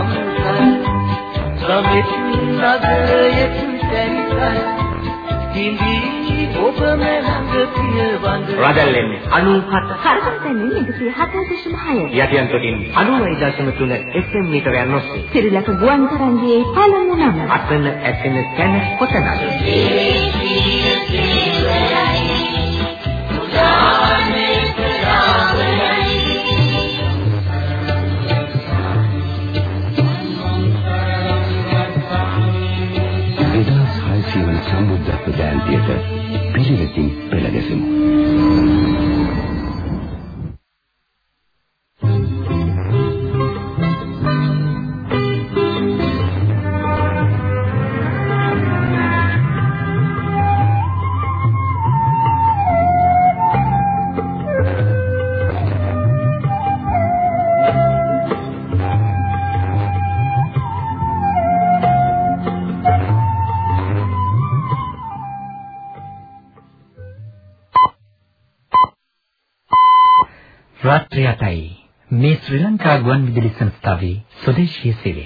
අමුසල් සමෙත් නගයෙත් තැන්කල් හිඳි ඔබ මනඟ පියවඳ රදල්ලෙන්නේ 97 කරකටන්නේ 107.6 යටියන් කොටින් 90.3 FM මීටරයන් ඔස්සේ සිරිලක ගුවන් තරංගයේ පළමු නම. අතන ඇතෙන තැන කොතනද සම්බුද්ධත්ව ජයන්තියට පිළිවෙතින් පෙළ ගැසෙමු. ශ්‍රී ලංකා ගුවන් විදුලි සංස්ථාවේ ස්වදේශීය සේවය.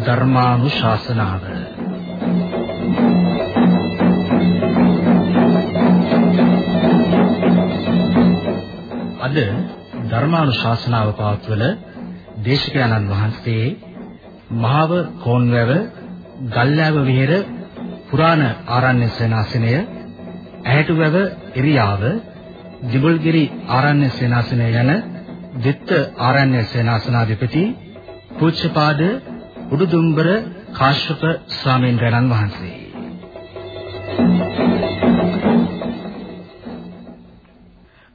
ධර්මානුශාසනාව අද ධර්මානුශාසනාව පවත්වල දේශකයන්න් වහන්සේ මහව කෝන්වැව ගල්ලෑව විහෙර පුරාණ ආරණ්‍ය සේනාසනය ඇහැටුවැව ඉරියාව දිබුල්ගිරි ආරණ්‍ය සේනාසනය යන දිත්ත ආරණ්‍ය සේනාසනාධිපති පූජ්‍යපාද උඩුදුම්බර කාශ්‍යප ස්වාමීන් වහන්සේ.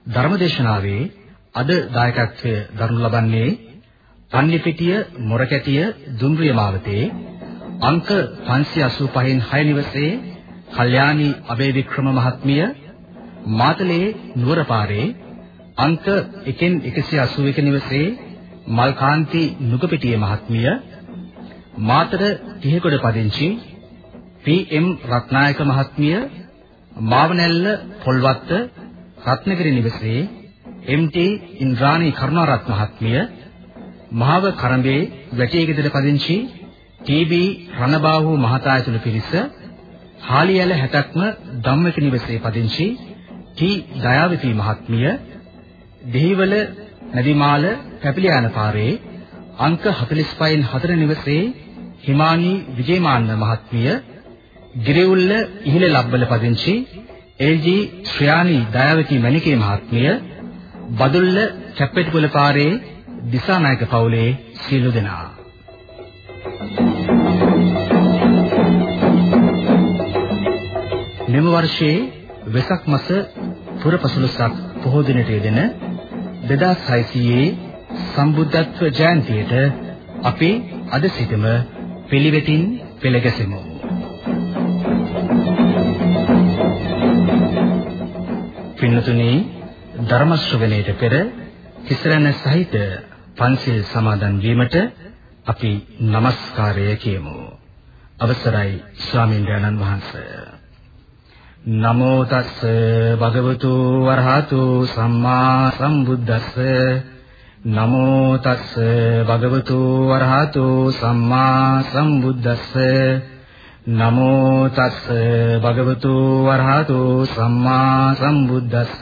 ධර්මදේශනාවේ අද දායකත්වය දරනු ලබන්නේ පන්නිපිටිය මොරකැටිය දුම්රිය මාවතේ අංක 585න් 6 නිවසේ කල්යාණී අබේවික්‍රම මහත්මිය මාතලේ නුවරපාරේ අංක 1න් 181 නිවසේ මල්කාන්ති නුගපිටිය මහත්මිය මාතර තිහෙකොඩ පදිංචි පී.එම්. රත්නායක මහත්මිය මාවනැල්ල පොල්වත්ත රත්නගිරි නිවසේ එම්.ටී. ඉන්ද්‍රාණී කරුණාරත්න මහත්මිය මහව කරඹේ වැටියගෙදර පදිංචි ටී.බී. රණබාහු මහතා ඇතුළු පිරිස හාලියල 60ක්ම ධම්මික නිවසේ පදිංචි ටී. දයාවති මහත්මිය දෙහිවල නදිමාල පැපිලියාන පාරේ අංක 45න් 4 නිවසේ හිමානි විජේමාන්න මහත්මිය ගිරිඋල්ල ඉහිල ලබ්බල පදිංචි එල්.ජී. ශ්‍රයානි දයාවති මණිකේ මහත්මිය බදුල්ල කැප්පෙටිපොළ පාරේ දිසානායක පවුලේ සියලු දෙනා මෙම වර්ෂයේ වෙසක් මාස පුරපසළොස්වක පොහෝ දිනට යෙදෙන 2600 සම්බුද්ධත්ව ජයන්තියට අපි අද සිටම පිළිවෙතින් පෙළ ගැසෙමු. පින්නතුනි ධර්ම ශ්‍රවණයට පෙර තිසරණ සහිත පන්සිල් සමාදන් වීමට අපි নমස්කාරය කියමු. අවසරයි ස්වාමීන් වහන්සේ. නමෝ තස්ස භගවතු වරහතු සම්මා සම්බුද්දස්ස නමෝ තස්ස භගවතු වරහතු සම්මා සම්බුද්දස්ස නමෝ තස්ස භගවතු වරහතු සම්මා සම්බුද්දස්ස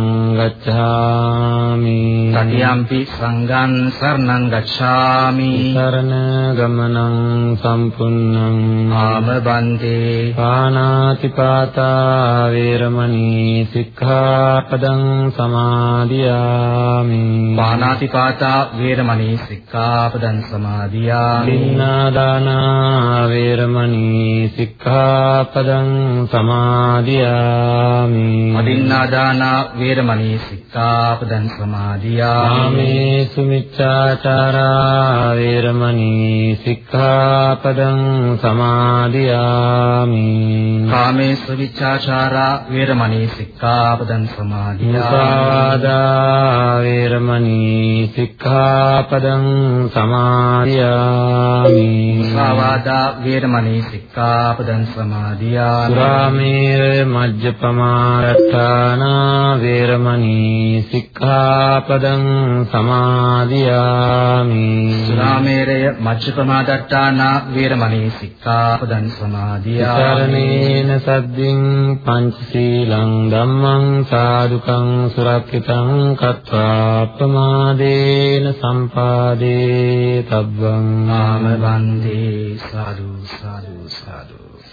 गच्छामि तदीयाम्पि सङ्गन् शरणं गच्छामि शरणगमनं सम्पूर्णम् आमबन्ते पानातिपाता वीरमणि सिक्खापदं समादियामि पानातिपाता वीरमणि सिक्खापदं समादियामि भिन्नादाना वीरमणि सिक्खापदं समादियामि अभिन्नादाना වේරමණී සික්ඛාපදං සමාදියාමි. සුමිච්ඡාචාරා වේරමණී සික්ඛාපදං සමාදියාමි. කාමේසු විචාචාරා වේරමණී සික්ඛාපදං සමාදියාමි. වේරමණී සික්ඛාපදං සමාදියාමි. මුසාවාදා වේරමණී සික්ඛාපදං සමාදියාමි. සුරාමේර මජ්ජපමාරට්ඨානා වේරමණී සික්ඛාපදං සමාදියාමි. සුරාමේරය මච්චපමාදට්ඨානා වේරමණී සික්ඛාපදං සමාදියාමි. සරණේන සද්දින් පංචශීලං ධම්මං සාදුකං සුරක්ෂිතං කତ୍වා ප්‍රමාදේන සම්පාදේ තබ්බං. නාම වන්දේ සාදු සාදු සාදු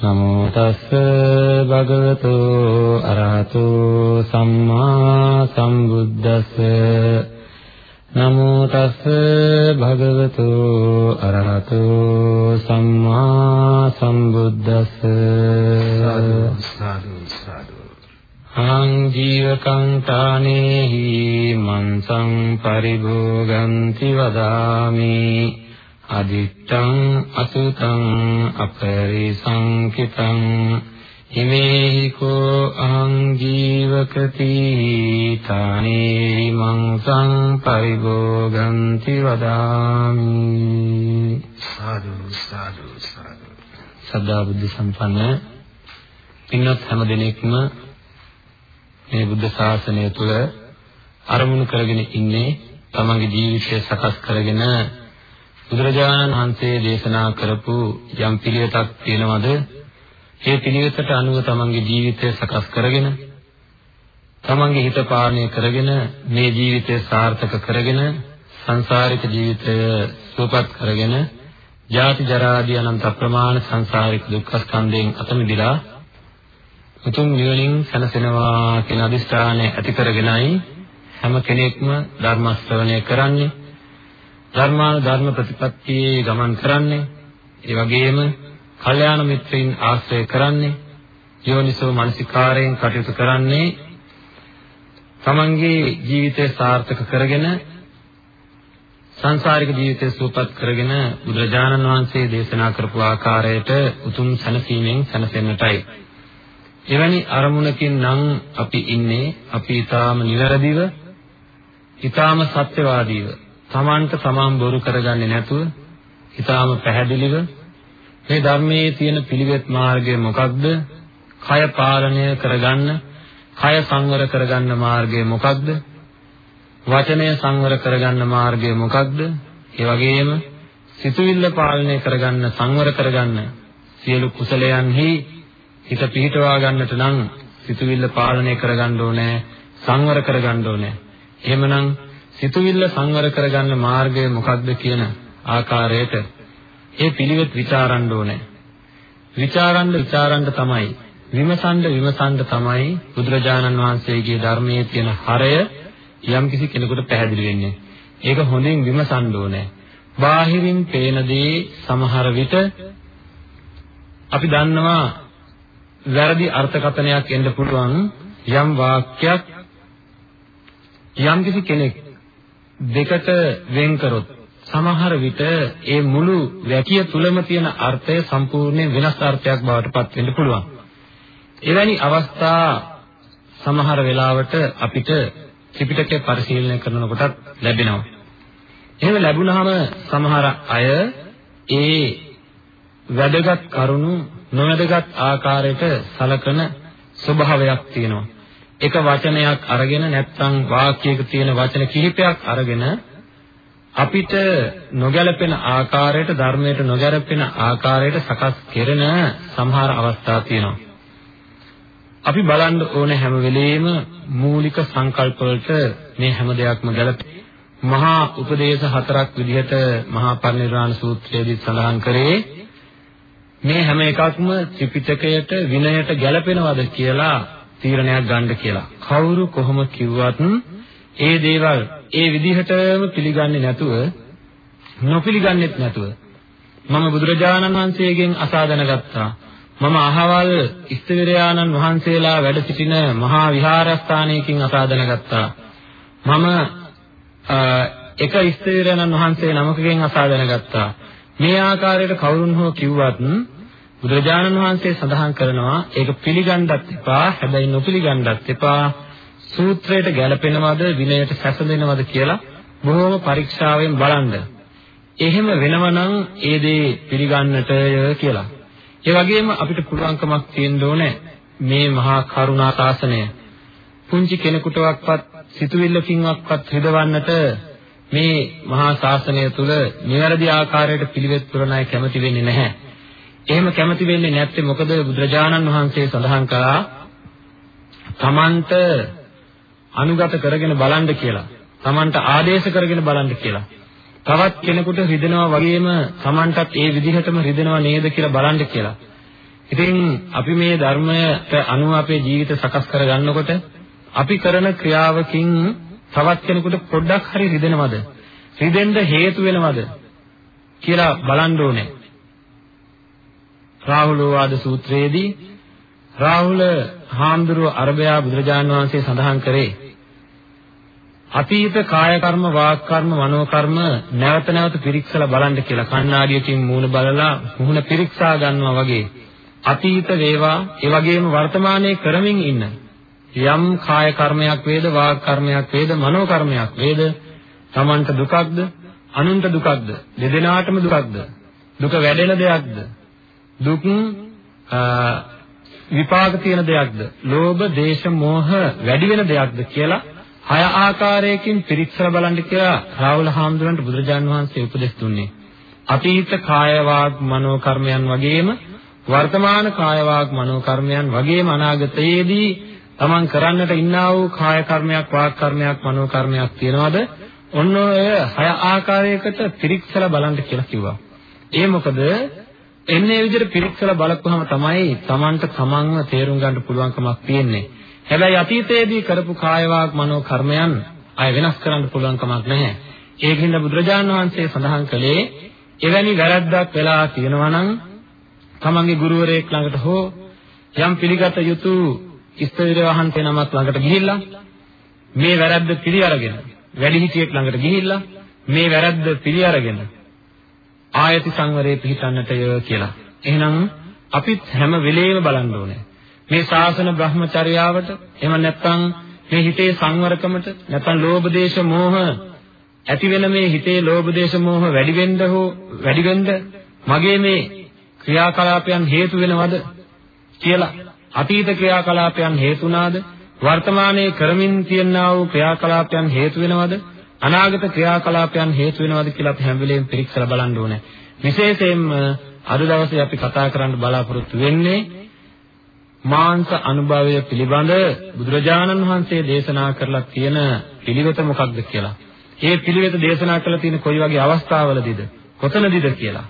නමෝ තස්ස භගවතු අරහතෝ සම්මා සම්බුද්දස්ස. නමෝ තස්ස භගවතු අරහතෝ සම්මා සම්බුද්දස්ස. සාදු සාදු අං ජීවකං තානේහි මන්සං පරිභෝගಂತಿ වදාමි අදිත්තං අසුතං අපරිසංකිතං හිමේහි කෝ අං ජීවකති තානේහි මන්සං පරිභෝගಂತಿ වදාමි. සාදු සාදු සාදු. සදා බුද්ධ සම්පන්න පින්වත් හැම දිනෙකම මේ බුද්ධ ශාසනය තුළ අරමුණු කරගෙන ඉන්නේ තමන්ගේ ජීවිතය සකස් කරගෙන බුදුරජාණන් වහන්සේ දේශනා කරපු යම් පිළිවෙතක් තියෙනවද? ඒ පිළිවෙතට අනුව තමන්ගේ ජීවිතය සකස් කරගෙන තමන්ගේ හිත පාලනය කරගෙන මේ ජීවිතය සාර්ථක කරගෙන සංසාරික ජීවිතය සුවපත් කරගෙන ජාති ජරා ආදී අනන්ත අප්‍රමාණ සංසාරික දුක්ඛ ස්කන්ධයෙන් අත මිදලා උතුම් නිවනින් සැනසෙනවා කියන අදිස්ථානය ඇති කරගෙනයි හැම කෙනෙක්ම ධර්ම ශ්‍රවණය කරන්නේ. ධර්මාන ධර්ම ප්‍රතිපත්තියේ ගමන් කරන්නේ ඒ වගේම කල්යාණ මිත්‍රයින් ආශ්‍රය කරන්නේ යෝනිසෝ මනසිකාරයෙන් කටයුතු කරන්නේ තමන්ගේ ජීවිතය සාර්ථක කරගෙන සංසාරික ජීවිතය සූපත් කරගෙන බුදුරජාණන් වහන්සේ දේශනා කරපු ආකාරයට උතුම් සැනසීමෙන් සැනසෙන්නටයි. එවැනි අරමුණකින් නම් අපි ඉන්නේ අපි ඊටාම නිවැරදිව ඊටාම සත්‍යවාදීව තමන්ට තමන් බොරු කරගන්නේ නැතුව ඊටාම පැහැදිලිව මේ ධර්මයේ තියෙන පිළිවෙත් මාර්ගය මොකක්ද? කය පාලනය කරගන්න, කය සංවර කරගන්න මාර්ගය මොකක්ද? වචනය සංවර කරගන්න මාර්ගය මොකක්ද? ඒ වගේම සිතුවිල්ල පාලනය කරගන්න සංවර කරගන්න සියලු කුසලයන්හි හිත පිහිටවා ගන්නට නම් සිතුවිල්ල පාලනය කරගන්න ඕනේ සංවර කරගන්න ඕනේ එහෙමනම් සිතුවිල්ල සංවර කරගන්න මාර්ගය මොකක්ද කියන ආකාරයට ඒ පිළිවෙත් ਵਿਚාරන්න ඕනේ විචාරන්න විචාරන්න තමයි විමසන්න විමසන්න තමයි බුදුරජාණන් වහන්සේගේ ධර්මයේ තියෙන හරය යම්කිසි කෙනෙකුට පැහැදිලි වෙන්නේ. ඒක හොඳින් විමසන්න ඕනේ. බාහිරින් පේන දේ සමහර විට අපි දන්නවා වැරදි අර්ථකථනයක් එන්න පුළුවන් යම් වාක්‍යයක් යම්කිසි කෙනෙක් දෙකට වෙන් කරොත් සමහර විට ඒ මුළු වැකිය තුලම තියෙන අර්ථය සම්පූර්ණයෙන් වෙනස් අර්ථයක් බවට පත් වෙන්න පුළුවන්. එවැනි අවස්ථා සමහර වෙලාවට අපිට ත්‍රිපිටකය පරිශීලනය කරනකොටත් ලැබෙනවා. එහෙම ලැබුණාම සමහර අය ඒ වැදගත් කරුණු නොවැදගත් ආකාරයට සලකන ස්වභාවයක් තියෙනවා. එක වචනයක් අරගෙන නැත්නම් වාක්‍යයක තියෙන වචන කිහිපයක් අරගෙන අපිට නොගැලපෙන ආකාරයට ධර්මයට නොගැලපෙන ආකාරයට සකස් කෙරෙන සමහර අවස්ථා තියෙනවා. අපි බලන්න ඕනේ හැම වෙලෙම මූලික සංකල්ප වලට මේ හැම දෙයක්ම ගැලපේ. මහා උපදේශ හතරක් විදිහට මහා පරිනිර්වාණ සූත්‍රයේදී සඳහන් කරේ මේ හැම එකක්ම ත්‍රිපිටකයට විනයට ගැලපෙනවද කියලා තීරණයක් ගන්න කියලා. කවුරු කොහොම කිව්වත් ඒ දේවල් ඒ විදිහටම පිළිගන්නේ නැතුව නොපිළිගන්නෙත් නැතුව මම බුදුරජාණන් වහන්සේගෙන් අසා දැනගත්තා. මම අහවල් ඉස්තවිරයාණන් වහන්සේලා වැඩ සිටින මහා විහාරස්ථානයකින් අසා දැනගත්තා. මම එක ඉස්තවිරයාණන් වහන්සේ නමකගෙන් අසා දැනගත්තා. මේ ආකාරයට කවුරුන් හෝ කිව්වත් බුදුරජාණන් වහන්සේ සඳහන් කරනවා ඒක පිළිගන්නත් එපා හැබැයි නොපිළිගන්නත් එපා සූත්‍රයට ගැලපෙනවද විනයට සැසඳෙනවද කියලා බොහෝම පරීක්ෂාවෙන් බලන්න. එහෙම වෙනවනම් ඒ දේ පිළිගන්නටය කියලා. ඒ වගේම අපිට පුළුවන්කමක් තියෙන්න ඕනේ මේ මහා කරුණා ශාසනය පුංචි කෙනෙකුටවත් සිතුවිල්ලකින්වත් හිතවන්නට මේ මහා ශාසනය තුල නිවැරදි ආකාරයට පිළිවෙත් පුරන අය කැමති වෙන්නේ නැහැ. එහෙම කැමති වෙන්නේ නැත්තේ මොකද බුදුරජාණන් වහන්සේ සඳහන් කළා තමන්ට අනුගත කරගෙන බලන්න කියලා. Tamanට ආදේශ කරගෙන බලන්න කියලා. තවත් කෙනෙකුට රිදෙනවා වගේම Tamanටත් ඒ විදිහටම රිදෙනවා නේද කියලා බලන්න කියලා. ඉතින් අපි මේ ධර්මයට අනුව අපේ ජීවිත සකස් කරගන්නකොට අපි කරන ක්‍රියාවකින් තවත් කෙනෙකුට පොඩ්ඩක් හරි රිදෙනවද? රිදෙන්න හේතු වෙනවද? කියලා බලන්න ඕනේ. රාහුලෝවාද සූත්‍රයේදී රාහුල හාමුදුරුව අරබයා බුදුරජාන් වහන්සේ සඳහන් කරේ අතීත කාය කර්ම වාක් කර්ම මනෝ කර්ම නැවත නැවත පිරික්සලා බලන්න කියලා කණ්ණාඩියකින් මූණ බලලා මුහුණ පිරික්සා ගන්නවා වගේ අතීත වේවා. ඒ වගේම වර්තමානයේ කරමින් ඉන්න යම් කාය කර්මයක් වේද වාක් කර්මයක් වේද මනෝ කර්මයක් වේද Tamanට දුකක්ද අනුන්ට දුකක්ද දෙදෙනාටම දුකක්ද දුක වැඩෙන දෙයක්ද දුක් විපාක තියෙන දෙයක්ද ලෝභ දේශ මොහ වැඩි වෙන දෙයක්ද කියලා හය ආකාරයකින් පිරික්සලා බලන්න කියලා රාහුල හාමුදුරන්ට බුදුරජාන් වහන්සේ උපදෙස් දුන්නේ. අතීත කාය වාග් මනෝ කර්මයන් වගේම වර්තමාන කාය වාග් මනෝ කර්මයන් වගේම අනාගතයේදී තමන් කරන්නට ඉන්නා වූ කාය කර්මයක් වාග් කර්මයක් මනෝ කර්මයක් තියනවාද? ඔන්න ඔය හය ආකාරයකට පිරික්සලා බලන්න කියලා කිව්වා. ඒ මොකද එන්නේ විදිහට පිරික්සලා බලපුවහම තමයි තමන්ට තමන්ව තේරුම් ගන්න පුළුවන්කමක් තියෙන්නේ. හැබැයි අතීතයේදී කරපු කායවාග් මනෝ කර්මයන් අය වෙනස් කරන්න පුළුවන් කමක් නැහැ. ඒකින්ද බුදුරජාණන් වහන්සේ සඳහන් කළේ එවැනි වැරද්දක් වෙලා තියෙනවා නම් තමන්ගේ ගුරුවරයෙක් ළඟට හෝ යම් පිළිගත යුතු ඉස්තවිර වහන්සේ නමක් ළඟට ගිහිල්ලා මේ වැරද්ද පිළි අරගෙන වැඩිහිටියෙක් ළඟට ගිහිල්ලා මේ වැරද්ද පිළි අරගෙන ආයති සංවරයේ පිහිටන්නටය කියලා. එහෙනම් අපිත් හැම වෙලේම බලන්න ඕනේ. මේ ශාසන බ්‍රහ්මචර්යාවට එහෙම නැත්නම් මේ හිතේ සංවරකමට නැත්නම් ලෝභ දේශ මෝහ ඇති වෙන මේ හිතේ ලෝභ දේශ මෝහ වැඩි වෙන්න හෝ වැඩි වෙන්න මගේ මේ ක්‍රියාකලාපයන් හේතු වෙනවද කියලා අතීත ක්‍රියාකලාපයන් හේතුනාද වර්තමානයේ කරමින් තියනා වූ ක්‍රියාකලාපයන් හේතු වෙනවද අනාගත ක්‍රියාකලාපයන් හේතු වෙනවද කියලා අපි හැම වෙලෙම පිරික්සලා බලන්න ඕනේ. විශේෂයෙන්ම අද දවසේ අපි කතා කරන්න බලාපොරොත්තු වෙන්නේ මාංශ අනුභවය පිළිබඳ බුදුරජාණන් වහන්සේ දේශනා කරලා තියෙන පිළිවෙත මොකක්ද කියලා. ඒ පිළිවෙත දේශනා කරලා තියෙන කොයි වගේ අවස්ථාවලදීද? කොතනදීද කියලා.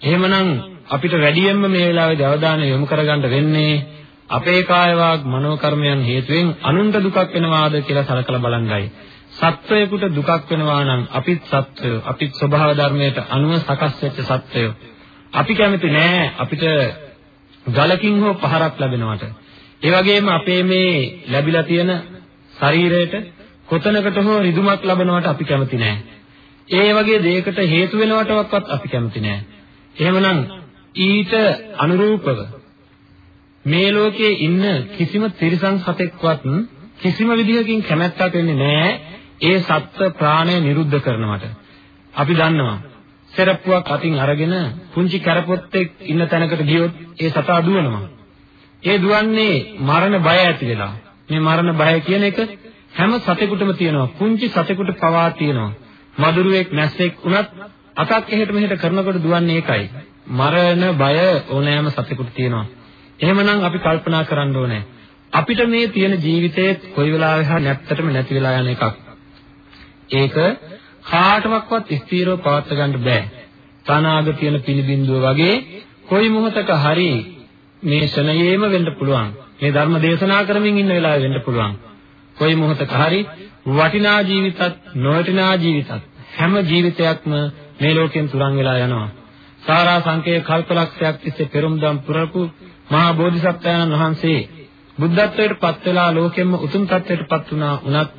එහෙමනම් අපිට වැඩියෙන්ම මේ වෙලාවේදී අවධානය යොමු කරගන්න වෙන්නේ අපේ කාය වාග් මනෝ කර්මයන් හේතුවෙන් අනුන්ට දුකක් වෙනවාද කියලා සලකලා බලන්නයි. සත්වයකට දුකක් වෙනවා නම් අපිත් සත්වයෝ අපිත් ස්වභාව ධර්මයට අනුව සකස් වෙච්ච සත්වයෝ අපි කැමති නෑ අපිට ගලකින් හෝ පහරක් ලැබෙනවට. ඒ වගේම අපේ මේ ලැබිලා තියෙන ශරීරයට කොතනකට හෝ රිදුමක් ලැබෙනවට අපි කැමති නෑ. ඒ වගේ දෙයකට හේතු වෙනවටවත් අපි කැමති නෑ. එහෙමනම් ඊට අනුරූපව මේ ලෝකයේ ඉන්න කිසිම තිරිසන් සතෙක්වත් කිසිම විදිහකින් කැමැත්තක් වෙන්නේ නැහැ ඒ සත්ත්ව ප්‍රාණය නිරුද්ධ කරනවට. අපි දන්නවා සෙරප්පුවක් අතින් අරගෙන පුංචි කැරපොත්තෙක් ඉන්න තැනකට ගියොත් ඒ සතා දුවනවා. ඒ දුවන්නේ මරණ බය ඇති වෙලා. මේ මරණ බය කියන එක හැම සතෙකුටම තියෙනවා. පුංචි සතෙකුට පවා තියෙනවා. මදුරුවෙක් නැස්සෙක් වුණත් අතක් එහෙට මෙහෙට කරනකොට දුවන්නේ ඒකයි. මරණ බය ඕනෑම සතෙකුට තියෙනවා. එහෙමනම් අපි කල්පනා කරන්න ඕනේ. අපිට මේ තියෙන ජීවිතයේ කොයි වෙලාවෙ හරි නැත්තටම නැති වෙලා යන එකක්. ඒක කාටවත් ස්ථීරව පවත්වා ගන්න බෑ. තනාග තියෙන පිළිබිඳුව වගේ කොයි මොහොතක හරි මේ ශනයේම වෙන්න පුළුවන්. මේ ධර්ම දේශනා කරමින් ඉන්න වෙලාවෙ වෙන්න පුළුවන්. කොයි මොහොතක හරි වටිනා ජීවිතත් නොවටිනා ජීවිතත් හැම ජීවිතයක්ම මේ ලෝකෙන් තුරන් වෙලා යනවා. සාරා සංකේ කල්පලක්ෂයක් තිස්සේ පෙරම්දම් පුරපු මහා බෝධිසත්වයන්න් වහන්සේ බුද්ධත්වයට පත් වෙලා ලෝකෙම්ම උතුම් තත්වයට පත් වුණා උනත්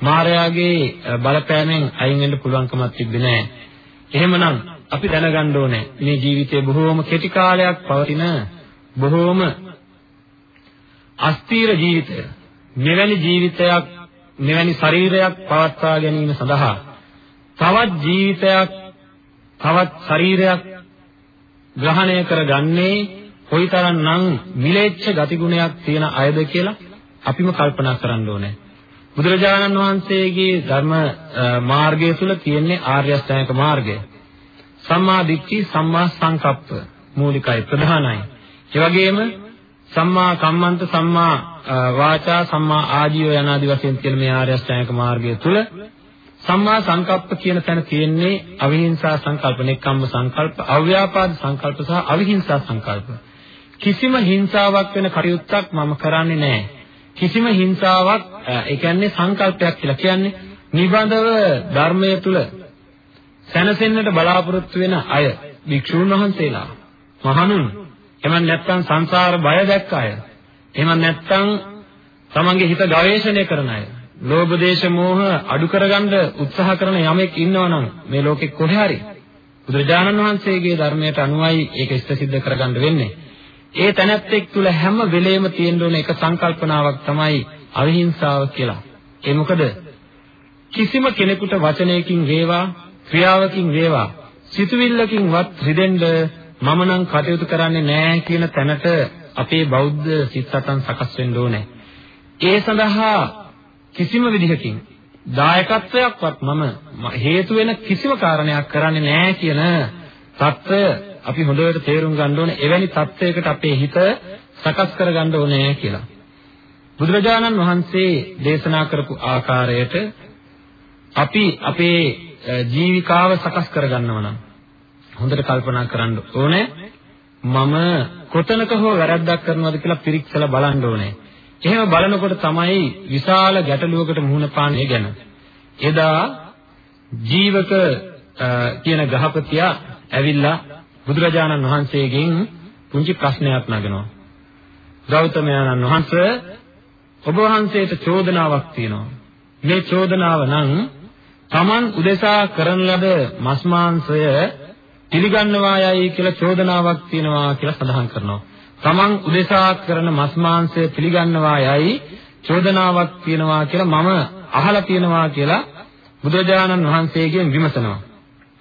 මායාවේ බලපෑමෙන් අයින් වෙන්න පුළුවන්කමක් තිබෙන්නේ නැහැ. එහෙමනම් අපි දැනගන්න ඕනේ මේ ජීවිතය බොහෝම කෙටි කාලයක් පවතින බොහෝම අස්තීර ජීවිතය. මෙවැනි ජීවිතයක් මෙවැනි ශරීරයක් පවත්වා ගැනීම සඳහා තවත් ජීවිතයක් තවත් ශරීරයක් ග්‍රහණය කරගන්නේ කොයිතරම්නම් මිලේච්ඡ ගතිගුණයක් තියෙන අයද කියලා අපිම කල්පනා කරන්න ඕනේ. බුදුරජාණන් වහන්සේගේ ධර්ම මාර්ගය තුල තියෙන්නේ ආර්ය අෂ්ටාංගික මාර්ගය. සම්මා දිට්ඨි සම්මා සංකප්ප මූලිකයි ප්‍රධානයි. ඒ වගේම සම්මා කම්මන්ත සම්මා වාචා සම්මා ආජීව යනාදි වශයෙන් තියෙන මේ ආර්ය අෂ්ටාංගික මාර්ගය තුල සම්මා සංකප්ප කියන තැන තියෙන්නේ අවිහිංසා සංකල්ප, නෙක්ඛම්ම සංකල්ප, අව්‍යාපාද සංකල්ප සහ අවිහිංසා සංකල්ප. කිසිම හිංසාවක් වෙන කටයුත්තක් මම කරන්නේ නැහැ. කිසිම හිංසාවක් ඒ කියන්නේ සංකල්පයක් කියලා කියන්නේ නිබඳව ධර්මයේ තුල සැනසෙන්නට බලාපොරොත්තු වෙන අය භික්ෂුන් වහන්සේලා. මහණුන් එමන් නැත්තම් සංසාර බය දැක්ක අය. එහෙම නැත්තම් තමන්ගේ හිත ගවේෂණය කරන අය. ලෝභ දේශ මොහ අඩු කරගන්න උත්සාහ කරන යමෙක් ඉන්නවනම් මේ ලෝකෙ කොහේ හරි බුදුරජාණන් වහන්සේගේ ධර්මයට අනුවයි ඒක ඉෂ්ට සිද්ධ කරගන්න වෙන්නේ. ඒ තැනැත්තෙක් තුල හැම වෙලේම තියෙන්න ඕන එක සංකල්පනාවක් තමයි අවිහිංසාව කියලා. ඒ මොකද කිසිම කෙනෙකුට වචනයකින් වේවා ක්‍රියාවකින් වේවා සිතුවිල්ලකින්වත් රිදෙන්න මම නම් කටයුතු කරන්නේ නැහැ කියන තැනට අපේ බෞද්ධ සිත් සතන් සකස් වෙන්න ඕනේ. ඒ සඳහා කිසිම විදිහකින් දායකත්වයක්වත් මම හේතු වෙන කිසිම කාරණයක් කරන්නේ නැහැ කියන தত্ত্বය අපි හොඳට තේරුම් ගන්න ඕනේ එවැනි தත්වයකට අපේ හිත සකස් කරගන්න ඕනේ කියලා. බුදුරජාණන් වහන්සේ දේශනා කරපු ආකාරයට අපි අපේ ජීවිකාව සකස් කරගන්නවා නම් හොඳට කල්පනා කරන්න ඕනේ මම කොතනක හෝ වැරද්දක් කරනවද කියලා පිරික්සලා බලන්න ඕනේ. එහෙම බලනකොට තමයි විශාල ගැටලුවකට මුහුණ පාන්නේ ගැන. එදා ජීවක කියන ගහපතියා ඇවිල්ලා බුදුරජාණන් වහන්සේගෙන් පුංචි ප්‍රශ්නයක් නගනවා. ගෞතමයන්න් වහන්සේ ඔබ වහන්සේට චෝදනාවක් තියෙනවා. මේ චෝදනාව නම් Taman උදෙසා කරන ලද මස් මාංශය පිළිගන්නවා යයි කියලා චෝදනාවක් තියෙනවා කියලා සඳහන් කරනවා. Taman උදෙසා කරන මස් මාංශය පිළිගන්නවා යයි චෝදනාවක් තියෙනවා කියලා මම අහලා තියෙනවා කියලා බුදුරජාණන් වහන්සේගෙන් විමසනවා.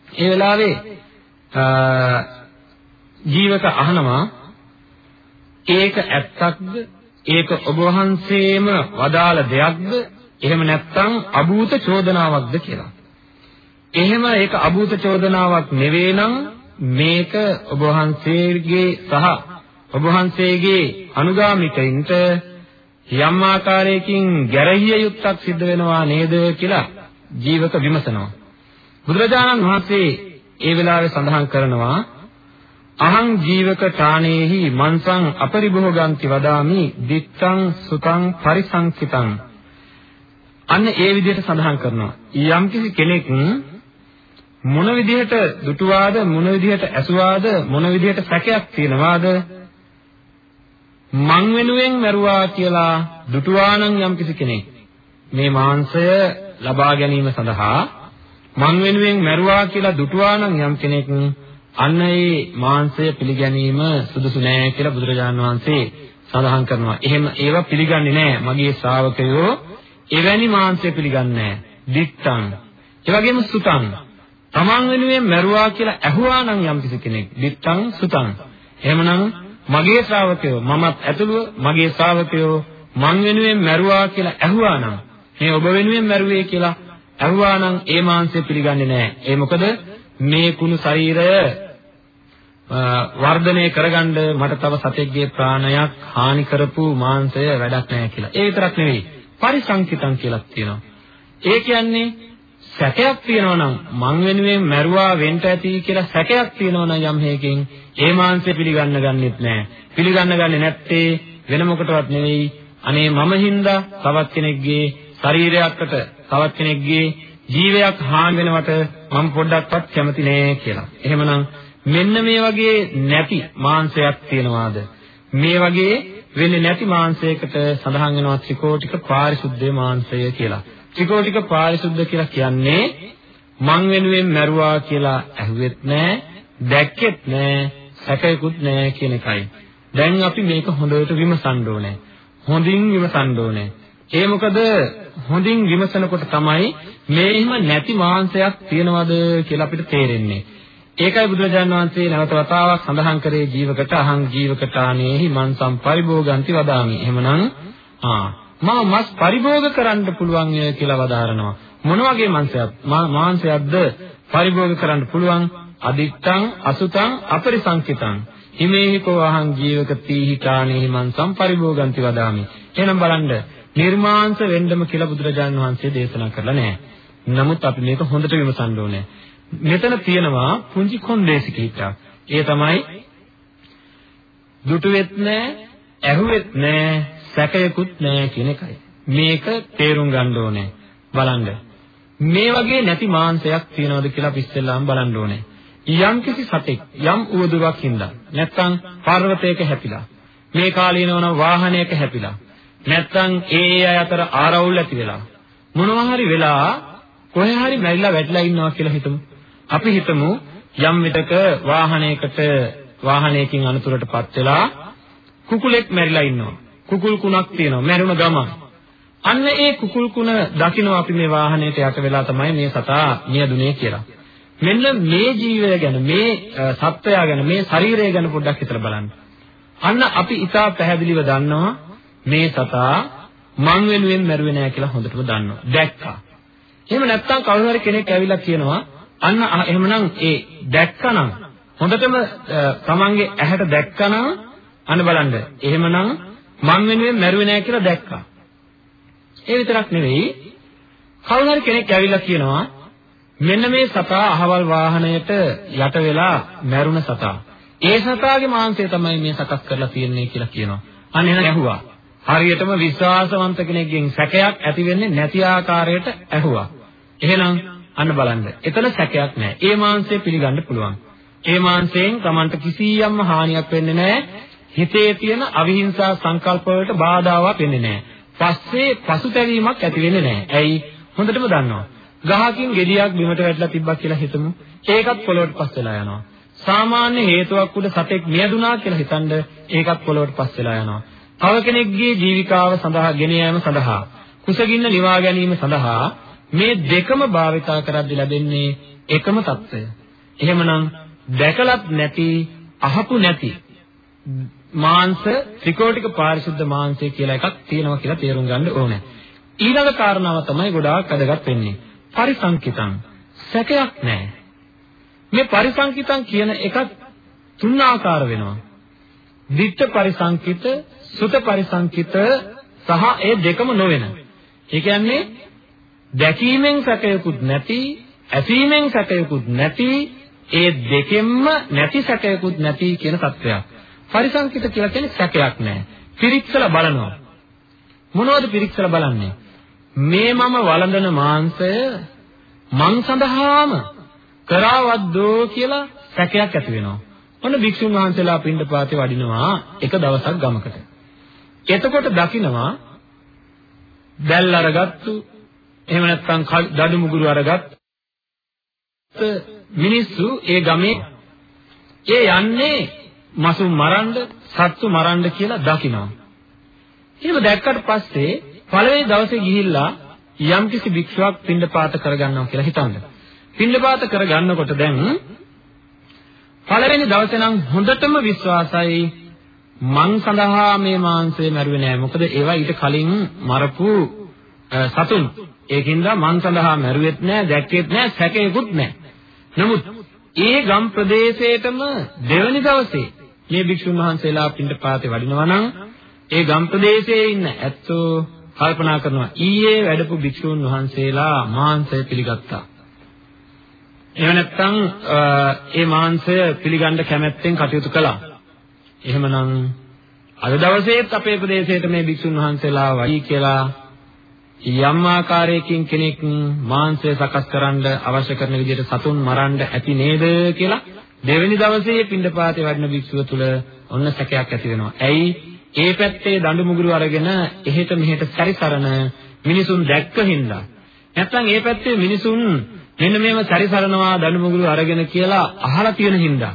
ඒ වෙලාවේ ජීවක අහනවා ඒක ඇත්තක්ද ඒක ඔබ වහන්සේම වදාළ දෙයක්ද එහෙම නැත්නම් අභූත චෝදනාවක්ද කියලා. එහෙම ඒක අභූත චෝදනාවක් නෙවෙයි නම් මේක ඔබ වහන්සේගේ සහ ඔබ වහන්සේගේ අනුගාමිකයින්ට යම් ආකාරයකින් ගැරහිය යුක්තක් සිද්ධ වෙනවා නේද කියලා ජීවක විමසනවා. බුදුරජාණන් වහන්සේ ඒ වෙලාවේ සඳහන් කරනවා අහං ජීවක ඨානේහි මන්සං අපරිභෝගಂತಿ වදාමි දිත්තං සුතං පරිසංකිතං. අන්න ඒ විදිහට සඳහන් කරනවා. යම්කිසි කෙනෙක් මොන විදිහට දුටුවාද මොන විදිහට ඇසුවාද මොන විදිහට සැකයක් තියනවාද මං වෙනුවෙන් මරුවා කියලා දුටුවා නම් යම්කිසි කෙනෙක් මේ මාංශය ලබා ගැනීම සඳහා මං වෙනුවෙන් මරුවා කියලා දුටුවා නම් යම් කෙනෙක් අන්න ඒ මාංශය පිළිගැනීම සුදුසු නෑ කියලා බුදුරජාණන් වහන්සේ සඳහන් කරනවා. එහෙම ඒවා පිළිගන්නේ නෑ. මගේ ශ්‍රාවකයෝ එවැනි මාංශය පිළිගන්නේ නෑ. දිත්තං. ඒ වගේම සුතං. තමන් වෙනුවෙන් මැරුවා කියලා ඇහුවා නම් යම්කිසි කෙනෙක් දිත්තං සුතං. එහෙමනම් මගේ ශ්‍රාවකයෝ මමත් ඇතුළුව මගේ ශ්‍රාවකයෝ මං වෙනුවෙන් මැරුවා කියලා ඇහුවා නම් මේ ඔබ වෙනුවෙන් මැරුවේ කියලා ඇහුවා නම් ඒ මාංශය පිළිගන්නේ නැහැ. ඒ මොකද මේ කුණු ශරීරය වර්ධනය කරගන්න මට තව සතෙක්ගේ ප්‍රාණයක් හානි කරපු මාංශය වැඩක් නැහැ කියලා. ඒ විතරක් නෙවෙයි පරිසංකිතං කියලා තියෙනවා. ඒ කියන්නේ සැකයක් තියෙනවා නම් මං වෙනුවෙන් මැරුවා වෙන්න ඇති කියලා සැකයක් තියෙනවා නම් යම් හේකින් ඒ මාංශය පිළිගන්න ගන්නෙත් නැහැ. පිළිගන්න ගන්නේ නැත්තේ වෙන මොකටවත් නෙවෙයි අනේ මම හින්දා තවත් කෙනෙක්ගේ ශරීරයකට තවත් කෙනෙක්ගේ ජීවයක් හානි වෙනවට මම පොඩ්ඩක්වත් කැමති නෑ කියලා. එහෙමනම් මෙන්න මේ වගේ නැති මාංශයක් තියෙනවාද? මේ වගේ වෙන්නේ නැති මාංශයකට සඳහන් වෙනවා ත්‍රිකෝටික පාරිශුද්ධ මාංශය කියලා. ත්‍රිකෝටික පාරිශුද්ධ කියලා කියන්නේ මං වෙනුවෙන් මැරුවා කියලා ඇහුවෙත් නෑ, දැක්කෙත් නෑ, සැකයකුත් නෑ කියන එකයි. දැන් අපි මේක හොඳට විමසන්න ඕනේ. හොඳින් විමසන්න ඕනේ. ඒ මොකද හොඳින් විමසනකොට තමයි මේ එහෙම නැති මාංශයක් තියනවද කියලා අපිට තේරෙන්නේ. ඒකයි බුදුරජාණන් වහන්සේ නැවත වතාවක් සඳහන් කරේ ජීවකට අහං ජීවකටානේහි මං සම්පරිභෝගಂತಿ වදාමි. එහෙමනම් ආ මා මස් පරිභෝග කරන්න පුළුවන් කියලා වදාරනවා. මොන වගේ මාංශයක් මාංශයක්ද පරිභෝග කරන්න පුළුවන්? අදිත්තං අසුතං අපරිසංකිතං හිමේහිකෝ අහං ජීවක තීහිතානේහි මං සම්පරිභෝගಂತಿ වදාමි. එහෙනම් බලන්න නිර්මාංශ වෙන්නම කියලා බුදුරජාණන් වහන්සේ දේශනා කරලා නැහැ. නමුත් අපි මේක හොඳට විමසන්න ඕනේ. මෙතන තියෙනවා පුංචි කොන්දේසි කීපයක්. ඒ තමයි දුටුවෙත් නැහැ, ඇහුවෙත් නැහැ, සැකයකුත් නැහැ කියන එකයි. මේක තේරුම් ගන්න ඕනේ. බලන්න. මේ වගේ නැති මාංශයක් තියනවද කියලා අපි ඉස්සෙල්ලාම බලන්න ඕනේ. යම් කිසි සතෙක් යම් උවදුරක් හින්දා නැත්නම් පර්වතයක හැපිලා මේ කාලේ නවන වාහනයක හැපිලා නැත්නම් ඒ ඒ අය අතර ආරවුල් ඇති වෙලා මොනවා හරි වෙලා කොහේ හරි මැරිලා වැටිලා ඉන්නවා කියලා හිතමු. අපි හිතමු යම් විටක වාහනයකට වාහනයකින් අනතුරටපත් වෙලා කුකුලෙක් මැරිලා ඉන්නවා. කුකුල් කුණක් තියෙනවා මැරුණ ගමන්. අන්න ඒ කුකුල් කුණ දකින්න අපි මේ වාහනයට යට වෙලා තමයි මේ සතා මියදුනේ කියලා. මෙන්න මේ ජීවය ගැන මේ සත්වයා ගැන මේ ශරීරය ගැන පොඩ්ඩක් හිතලා බලන්න. අන්න අපි ඉතා පැහැදිලිව දන්නවා මේ සතා මං වෙනුවෙන් මැරුවේ නෑ කියලා හොඳටම දන්නවා. දැක්කා. එහෙම නැත්නම් කවුරු හරි කෙනෙක් ඇවිල්ලා කියනවා අන්න එහෙමනම් ඒ දැක්කනම් හොඳටම තමන්ගේ ඇහැට දැක්කනම් අන්න බලන්න. එහෙමනම් මං වෙනුවෙන් මැරුවේ නෑ කියලා දැක්කා. ඒ විතරක් නෙවෙයි කවුරු හරි කෙනෙක් ඇවිල්ලා කියනවා මෙන්න මේ සතා අහවල් වාහනයට යට වෙලා මැරුණ සතා. ඒ සතාගේ මාංශය තමයි මේ සකස් කරලා තියෙන්නේ කියලා කියනවා. අන්න එහෙනම් ඇහුවා. හරියටම විශ්වාසවන්ත කෙනෙක්ගෙන් සැකයක් ඇති වෙන්නේ නැති ආකාරයට ඇහුවා. එහෙනම් අන්න බලන්න. එතන සැකයක් නැහැ. ඒ මාංශය පිළිගන්න පුළුවන්. ඒ මාංශයෙන් Tamanට කිසියම්ම හානියක් වෙන්නේ නැහැ. හිතේ තියෙන අවිහිංසා සංකල්ප වලට බාධාවක් වෙන්නේ නැහැ. පස්සේ පසුතැවීමක් ඇති වෙන්නේ නැහැ. ඇයි? හොඳටම දන්නවා. ගහකින් ගෙඩියක් බිමට වැටලා තිබ්බා කියලා හිතමු. ඒකත් පොළොවට පස් වෙලා යනවා. සාමාන්‍ය හේතුවක් උඩ සතෙක් මියදුනා කියලා හිතනද ඒකත් පොළොවට පස් වෙලා යනවා. තව කෙනෙක්ගේ ජීවිතාව සඳහා ගෙන යාම සඳහා කුසගින්න නිවා ගැනීම සඳහා මේ දෙකම භාවිතා කරද්දී ලැබෙන්නේ එකම తত্ত্বය. එහෙමනම් දැකලත් නැති අහපු නැති මාංශ ත්‍රිකෝටික පාරිශුද්ධ මාංශය කියලා එකක් තියෙනවා කියලා තේරුම් ගන්න ඕනේ. ඊළඟ කාරණාව තමයි ගොඩාක් වැදගත් වෙන්නේ. පරිසංකිතං සැකයක් නැහැ. මේ පරිසංකිතං කියන එකක් තුන් ආකාර වෙනවා. දිට්ඨ පරිසංකිත, සුත පරිසංකිත සහ ඒ දෙකම නොවන. ඒ කියන්නේ දැකීමෙන් සැකයකුත් නැති, ඇසීමෙන් සැකයකුත් නැති, ඒ දෙකෙන්ම නැති සැකයකුත් නැති කියන තත්වයක්. පරිසංකිත කියලා කියන්නේ සැකයක් නැහැ. පිරික්සලා බලනවා. මොනවද පිරික්සලා බලන්නේ? මේ මම වළඳන මාංශය මං සඳහාම කරවද්දෝ කියලා සැකයක් ඇති වෙනවා. ඔන්න භික්ෂුන් වහන්සේලා පින්ඩපාතේ වඩිනවා එක දවසක් ගමකට. එතකොට දකිනවා දැල් අරගත්තු එහෙම නැත්නම් දඩු මුගුරු අරගත් මිනිස්සු ඒ ගමේ ඒ යන්නේ මසුන් මරන්න සත්තු මරන්න කියලා දකිනවා. එහෙම දැක්කට පස්සේ පළවෙනි දවසේ ගිහිල්ලා යම්කිසි භික්ෂුවක් පින්ඩපාත කරගන්නවා කියලා හිතන්න. පින්ඩපාත කරගන්නකොට දැන් පළවෙනි දවසේ නම් හොඳටම විශ්වාසයි මං සඳහා මේ මාංශය මැරුවේ නෑ. මොකද ඒවා ඊට කලින් මරපු සතුන්. ඒකින්ද මං සඳහා මැරුවෙත් නෑ, දැක්කෙත් නෑ, සැකේකුත් නෑ. නමුත් ඒ ගම් ප්‍රදේශයේටම දෙවනි දවසේ මේ භික්ෂුන් වහන්සේලා පින්ඩපාතේ වඩිනවා නම් ඒ ගම් ප්‍රදේශයේ ඉන්න ඇත්තෝ කල්පනා කරනවා ඊයේ වැඩපු භික්ෂුන් වහන්සේලා මාංශය පිළිගත්තා. එහෙම නැත්නම් ඒ මාංශය පිළිගන්න කැමැත්තෙන් කටයුතු කළා. එහෙමනම් අද දවසේත් අපේ ප්‍රදේශයට මේ භික්ෂුන් වහන්සේලා වඩි කියලා යම් ආකාරයකින් කෙනෙක් මාංශය සකස් කරන්න අවශ්‍ය කරන විදිහට සතුන් මරන්න ඇති නේද කියලා දෙවෙනි දවසේ පින්ඩපාතේ වඩින භික්ෂුව තුල ඔන්න සැකයක් ඇති වෙනවා. ඇයි? ඒ පැත්තේ දඬු මුගුරු අරගෙන එහෙට මෙහෙට සැරිසරන මිනිසුන් දැක්ක හින්දා. නැත්නම් ඒ පැත්තේ මිනිසුන් මෙන්න මේව සැරිසරනවා දඬු මුගුරු අරගෙන කියලා අහලා තියෙන හින්දා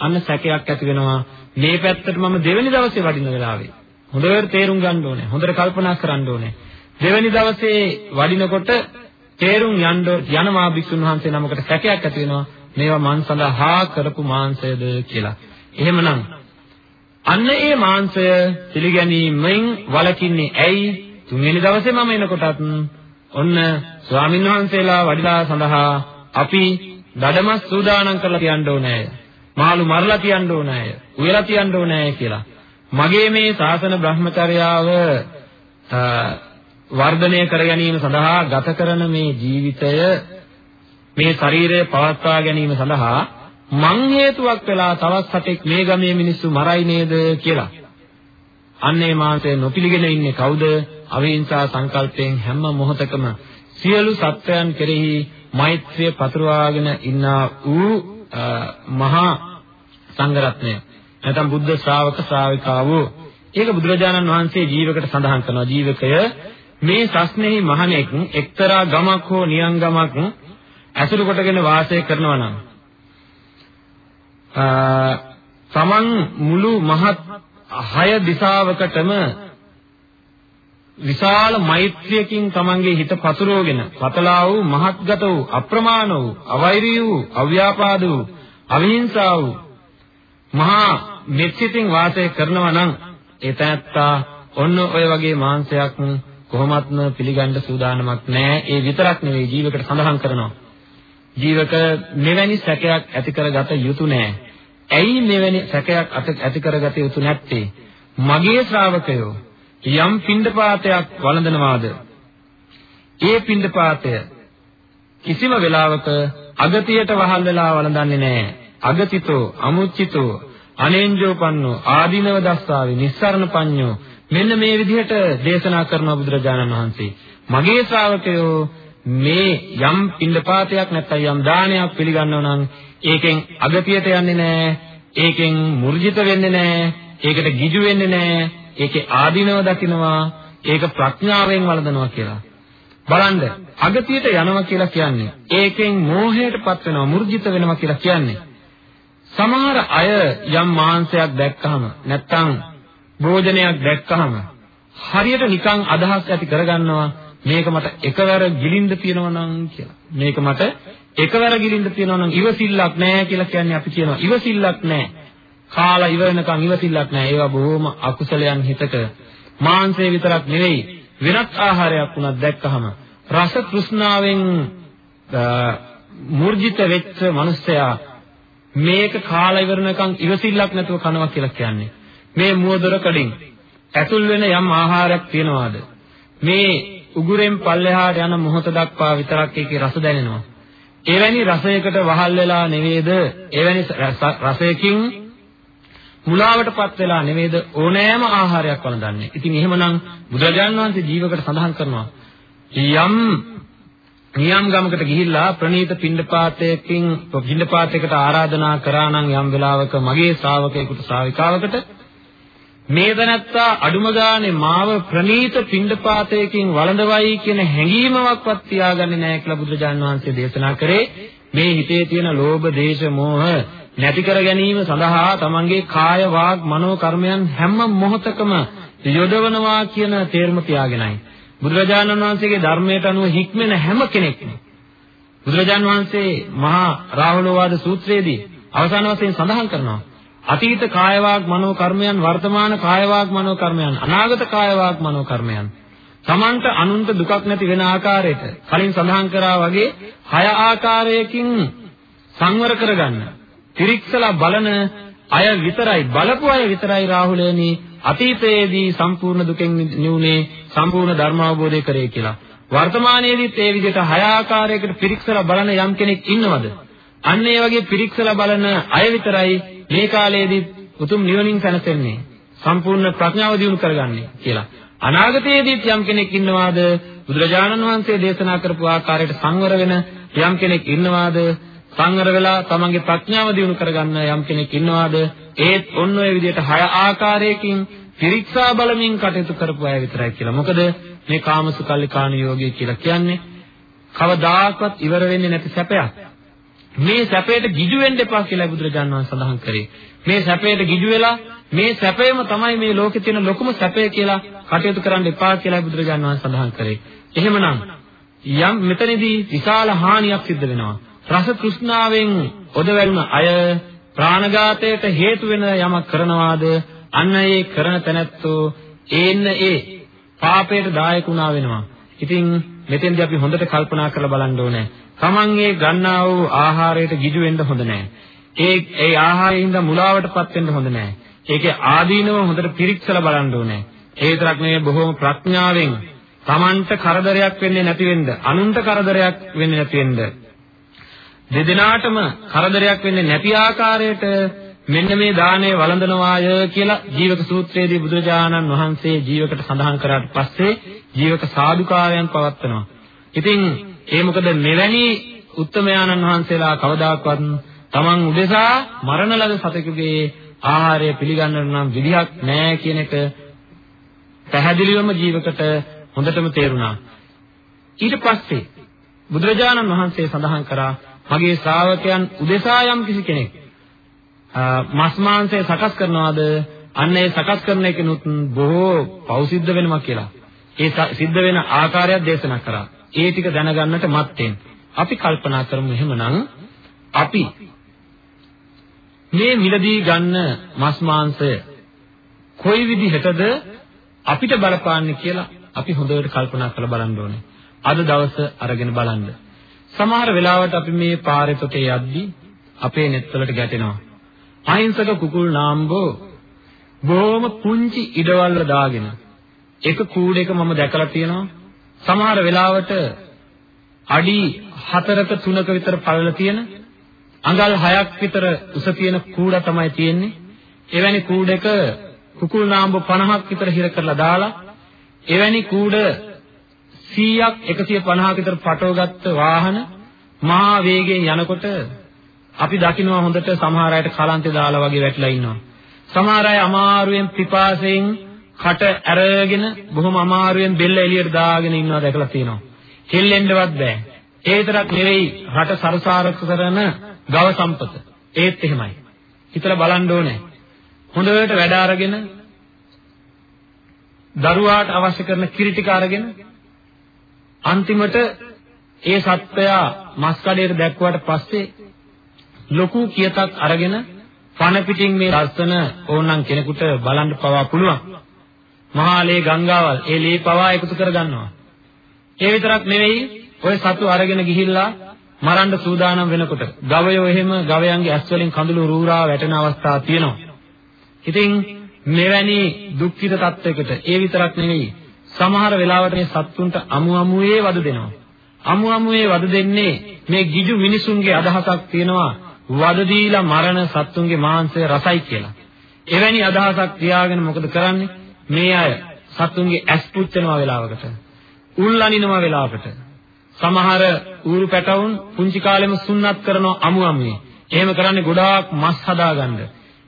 අන්න සැකයක් ඇති වෙනවා. මේ පැත්තට මම දෙවෙනි දවසේ වඩින වෙලාවේ හොඳට තේරුම් ගන්න ඕනේ හොඳට කල්පනා කරන්න ඕනේ. දෙවෙනි දවසේ වඩිනකොට තේරුම් යන්න යනවා භික්ෂුන් වහන්සේ නමකට සැකයක් ඇති වෙනවා. මේවා මන් සඳහා කරපු මාංශයද කියලා. එහෙමනම් අන්න ඒ මාංශය පිළිගැනීමෙන් වලකින්නේ ඇයි? තුන්වෙනි දවසේ මම එනකොටත් ඔන්න ස්වාමීන් වහන්සේලා වඩිලා සඳහා අපි දඩමස් සූදානම් කරලා තියන්න ඕනේ. මාළු මරලා තියන්න ඕනේ. උයලා තියන්න ඕනේ කියලා. මගේ මේ සාසන බ්‍රහ්මචර්යාව වර්ධනය කර ගැනීම සඳහා ගත කරන මේ ජීවිතය මේ ශරීරය පවත්වා ගැනීම සඳහා මං හේතුවක් වෙලා තවත් සතෙක් මේ ගමේ මිනිස්සු මරයි නේද කියලා. අන්නේ මාංශය නොපිළිගෙන ඉන්නේ කවුද? අවිහිංසා සංකල්පයෙන් හැම මොහොතකම සියලු සත්වයන් කෙරෙහි මෛත්‍රිය පතුරවාගෙන ඉන්නා වූ මහා සංඝරත්නය. නැත්නම් බුද්ධ ශ්‍රාවක ශ්‍රාවිකාවෝ. ඒක බුදුරජාණන් වහන්සේ ජීවකට සඳහන් කරනවා. ජීවකය මේ සස්නෙහි මහණෙක් එක්තරා ගමක් හෝ නියංගමක් ඇසුරු කොටගෙන වාසය කරනවා නම් තමන් මුළු මහත් හය දිශාවකටම විශාල මෛත්‍රියකින් තමන්ගේ හිත පතුරවගෙන පතලා වූ මහත්ගත වූ අප්‍රමාණ වූ අවෛරී වූ අව්‍යාපාද වූ අවිහිංසා වූ මහා මෙත්සිතින් වාසය කරනවා නම් ඒ තැත්තා ඔන්න ඔය වගේ මාංශයක් කොහොමත්ම පිළිගන්න සූදානමක් නැහැ. ඒ විතරක් නෙවෙයි ජීවකට සඳහන් කරනවා. ජීවක මෙවැනි සැකයක් ඇති කරගත යුතු නැහැ. ඇයි මෙවැනි සැකයක් ඇති කරගත යුතු නැත්තේ? මගේ ශ්‍රාවකයෝ යම් පින්ඩපාතයක් වළඳනවාද? ඒ පින්ඩපාතය කිසිම වෙලාවක අගතියට වහල් වෙලා වළඳන්නේ නැහැ. අගතිතෝ අමුච්චිතෝ අනේන්ජෝපන්නෝ ආදීනව දස්සාවේ නිස්සරණ පඤ්ඤෝ මෙන්න මේ විදිහට දේශනා කරන බුදුරජාණන් වහන්සේ. මගේ ශ්‍රාවකයෝ මේ යම් පින්ඩපාතයක් නැත්නම් යම් දානයක් පිළිගන්නවා නම් ඒකෙන් අගතියට යන්නේ නැහැ. ඒකෙන් මුර්ජිත වෙන්නේ නැහැ. ඒකට ගිජු වෙන්නේ නැහැ. ඒකේ ආධිනව දකින්නවා ඒක ප්‍රඥාවෙන් වළඳනවා කියලා. බලන්න අගතියට යනවා කියලා කියන්නේ ඒකෙන් මෝහයටපත් වෙනවා මුර්ජිත වෙනවා කියලා කියන්නේ. සමහර අය යම් මාංශයක් දැක්කහම නැත්තම් භෝජනයක් දැක්කහම හරියට නිකන් අදහස් ඇති කරගන්නවා මේක මට එකවර ගිලින්න තියෙනවා නම් කියලා. මේක මට එකවර ගිලින්න තියෙනවා නම් ඉවසිල්ලක් නැහැ කියලා කියන්නේ අපි කියනවා ඉවසිල්ලක් නැහැ. කාලා ඉවරනකම් ඉවසිල්ලක් නැහැ. ඒවා බොහොම අකුසලයන් හිතක මාංශය විතරක් නෙවෙයි වෙනත් ආහාරයක් උනත් දැක්කහම රස තෘෂ්ණාවෙන් මූර්ජිත වෙච්ච මිනිස්සයා මේක කාලා ඉවරනකම් ඉවසිල්ලක් නැතුව කනවා කියලා කියන්නේ. මේ මුවදොර කඩින් ඇතුල් වෙන යම් ආහාරයක් තියනවාද? මේ උගුරෙන් පල්ලෙහාට යන මොහොත දක්වා විතරක් ඒකේ රස දැනෙනවා. එවැනි රසයකට වහල් වෙලා නෙවෙයිද? එවැනි රසයකින් මුලාවටපත් වෙලා නෙවෙයිද ඕනෑම ආහාරයක් වළඳන්නේ. ඉතින් එහෙමනම් බුදුරජාණන් වහන්සේ ජීවකට සඳහන් කරනවා. යම් නියම් ගමකට ගිහිල්ලා ප්‍රණීත පින්ඩපාතයකින් පින්ඩපාතයකට ආරාධනා කරා නම් යම් වෙලාවක මගේ ශ්‍රාවකයෙකුට ශ්‍රාවිකාවකට මේ දනත්තා අඩුම ගානේ මාව ප්‍රණීත පින්ඩපාතයකින් වළඳවයි කියන හැඟීමක්වත් තියාගන්නේ නැහැ කියලා බුදුරජාණන් වහන්සේ දේශනා කරේ. මේ හිතේ තියෙන ලෝභ දේශ මොහ නැති කර ගැනීම සඳහා තමන්ගේ කාය වාග් මනෝ කර්මයන් හැම මොහොතකම යොදවනවා කියන තේරුම තියාගෙනයි බුදුරජාණන් වහන්සේගේ ධර්මයට අනුව හික්මෙන හැම කෙනෙක්ම බුදුරජාණන් වහන්සේ මහා රාහුලෝවාද සූත්‍රයේදී අවසාන වශයෙන් සඳහන් කරනවා අතීත කායවාග් මනෝ කර්මයන් වර්තමාන කායවාග් මනෝ කර්මයන් අනාගත කායවාග් මනෝ කර්මයන් තමන්ට අනුන්ට දුකක් නැති වෙන ආකාරයට කලින් සඳහන් කරා වගේ හය ආකාරයකින් සංවර කරගන්න. ත්‍රික්ෂලා බලන අය විතරයි බලපු අය විතරයි රාහුලයනි අතීතයේදී සම්පූර්ණ දුකෙන් නිවුනේ සම්පූර්ණ ධර්ම අවබෝධය කරේ කියලා. වර්තමානයේදීත් ඒ විදිහට හය ආකාරයකට පිරික්සලා බලන යම් කෙනෙක් ඉන්නවද? අන්න ඒ වගේ පිරික්සලා බලන අය විතරයි මේ කාලයේදී උතුම් නිවනින් සැනසෙන්නේ. සම්පූර්ණ ප්‍රඥාව දියුණු කරගන්නේ කියලා. අනාගතයේදීත් යම් කෙනෙක් ඉන්නවාද බුදුරජාණන් වහන්සේ දේශනා කරපු ආකාරයට සංවර වෙන යම් කෙනෙක් ඉන්නවාද සංවර වෙලා තමන්ගේ ප්‍රඥාව දියුණු කරගන්න යම් කෙනෙක් ඉන්නවාද ඒත් ඔන්න ඔය විදිහට හය ආකාරයකින් පිරික්සා බලමින් කටයුතු කරපු අය විතරයි කියලා. මොකද මේ කාමසුකල්ලිකාණ යෝගී කියලා කියන්නේ කවදාකවත් ඉවර වෙන්නේ නැති සැපයක්. මේ සැපයට ගිජු වෙන්න එපා කියලා බුදුරජාණන් වහන්සේ සඳහන් කරේ. මේ සැපයට ගිජු වෙලා මේ සැපයම තමයි මේ ලෝකේ තියෙන ලොකුම සැපය කියලා කටයුතු කරන්න එපා කියලා බුදුරජාණන් වහන්සේ සඳහන් කරේ. එහෙමනම් යම් මෙතනදී විශාල හානියක් සිද්ධ වෙනවා. රස තෘෂ්ණාවෙන් ඔදවැළුන අය ප්‍රාණඝාතයට හේතු වෙන යමක් කරනවාද අන්න ඒ කරන තැනැත්තෝ ඒන්න ඒ පාපයට දායක වුණා වෙනවා. ඉතින් මෙතෙන්දී අපි හොඳට කල්පනා කරලා බලන්න ඕනේ. Taman ඒ ගන්නා වූ ආහාරයට ගිජු වෙන්න හොඳ නැහැ. ඒ ඒ ආහාරයෙන් මුලාවටපත් වෙන්න හොඳ නැහැ. ඒකේ ආදීනව හොඳට පිරික්සලා බලන්න ඕනේ. ඒ විතරක් නෙවෙයි බොහොම ප්‍රඥාවෙන් Tamanට කරදරයක් වෙන්නේ නැති වෙන්න, අනුන්ට කරදරයක් වෙන්නේ නැති වෙන්න. දෙදෙනාටම කරදරයක් වෙන්නේ නැති ආකාරයට මෙන්න මේ දාණය වළඳනවාය කියලා ජීවක සූත්‍රයේදී බුදුරජාණන් වහන්සේ ජීවකට සඳහන් කරාට පස්සේ ජීවක සාදුකාරයන් පවත්වනවා. ඉතින් ඒ මොකද මෙවැනි උත්තමයාණන් වහන්සේලා කවදාක්වත් තමන් උදෙසා මරණ ලද සතෙකුගේ ආහාරය පිළිගන්නට නම් විදිහක් නැහැ කියන එක පැහැදිලිවම ජීවකට හොඳටම තේරුණා. ඊට පස්සේ බුදුරජාණන් වහන්සේ සඳහන් කරා මගේ ශ්‍රාවකයන් උදෙසා යම් කිසි කෙනෙක් මස් මාංශය සකස් කරනවාද අන්න ඒ සකස් කරන එකනොත් බොහෝ පෞසිද්ධ වෙනවා කියලා. ඒ සිද්ධ වෙන ආකාරයක් දේශනා කරා. ඒ ටික දැනගන්නට මත්තෙන් අපි කල්පනා කරමු එහෙමනම් අපි මේ මිලදී ගන්න මස් මාංශය කොයි විදිහටද අපිට බලපාන්නේ කියලා අපි හොඳට කල්පනා කරලා බලන්න ඕනේ. අද දවස අරගෙන බලන්න. සමහර වෙලාවට අපි මේ පාරේ තොටේ යද්දී අපේ නෙත්වලට ගැටෙනවා. අහිංසක කුකුල් නාම්බෝ බොහොම පුංචි ඉඩවල් දාගෙන එක කූඩේක මම දැකලා තියෙනවා. සමහර වෙලාවට අඩි 4ක 3ක විතර පළල තියෙන අඟල් 6ක් විතර උස තියෙන කූඩ තමයි තියෙන්නේ. එවැනි කූඩක කුකුල් නාම්බ 50ක් විතර හිර කරලා දාලා එවැනි කූඩ 100ක් 150ක විතර පටවගත්ත වාහන මහා වේගයෙන් යනකොට අපි දකිනවා හොඳට සමහර අයට කලන්තේ දාලා වගේ වැටලා ඉන්නවා. සමහර අය අමාරුවෙන් පිපාසයෙන් කට ඇරගෙන බොහොම අමාරුවෙන් බෙල්ල එළියට දාගෙන ඉන්නවා දැකලා තියෙනවා. හෙල්ලෙන්නවත් බෑ. ඒ විතරක් නෙවෙයි රට සරසාරක කරන ගව සම්පත. ඒත් එහෙමයි. හිතලා බලන්න ඕනේ. හොඳට වැඩ අරගෙන දරුවාට අවශ්‍ය කරන කිරි ටික අරගෙන අන්තිමට ඒ සත්වයා මස් කඩේට දැක්ුවාට පස්සේ ලොකු කියතක් අරගෙන පණ පිටින් මේ ලස්සන ඕනනම් කෙනෙකුට බලන්න පවා පුළුවන්. මහා ලේ ගංගාවල් ඒ ලේ පවා එකතු කරගන්නවා. ඒ විතරක් නෙවෙයි ඔය සතු අරගෙන ගිහිල්ලා මරන්න සූදානම් වෙනකොට ගවයෝ එහෙම ගවයන්ගේ ඇස් වලින් කඳුළු රූරා වැටෙන අවස්ථා තියෙනවා. ඉතින් මෙවැනි දුක්ඛිත තත්වයකට ඒ විතරක් නෙවෙයි සමහර වෙලාවට මේ සත්තුන්ට අමු අමුවේ වද දෙනවා. අමු අමුවේ වද දෙන්නේ මේ ගිජු මිනිසුන්ගේ අදහසක් තියෙනවා වද දීලා මරණ සත්තුන්ගේ මාංශය රසයි කියලා. එවැනි අදහසක් තියාගෙන මොකද කරන්නේ? මේ අය සත්තුන්ගේ ඇස් පුච්චනවා වෙලාවකට. උල් අනිනවා වෙලාවකට. සමහර ඌරු පැටවුන් පුංචි කාලෙම සුන්නත් කරන අමු අමුවේ. එහෙම කරන්නේ ගොඩාක් මස් හදාගන්න.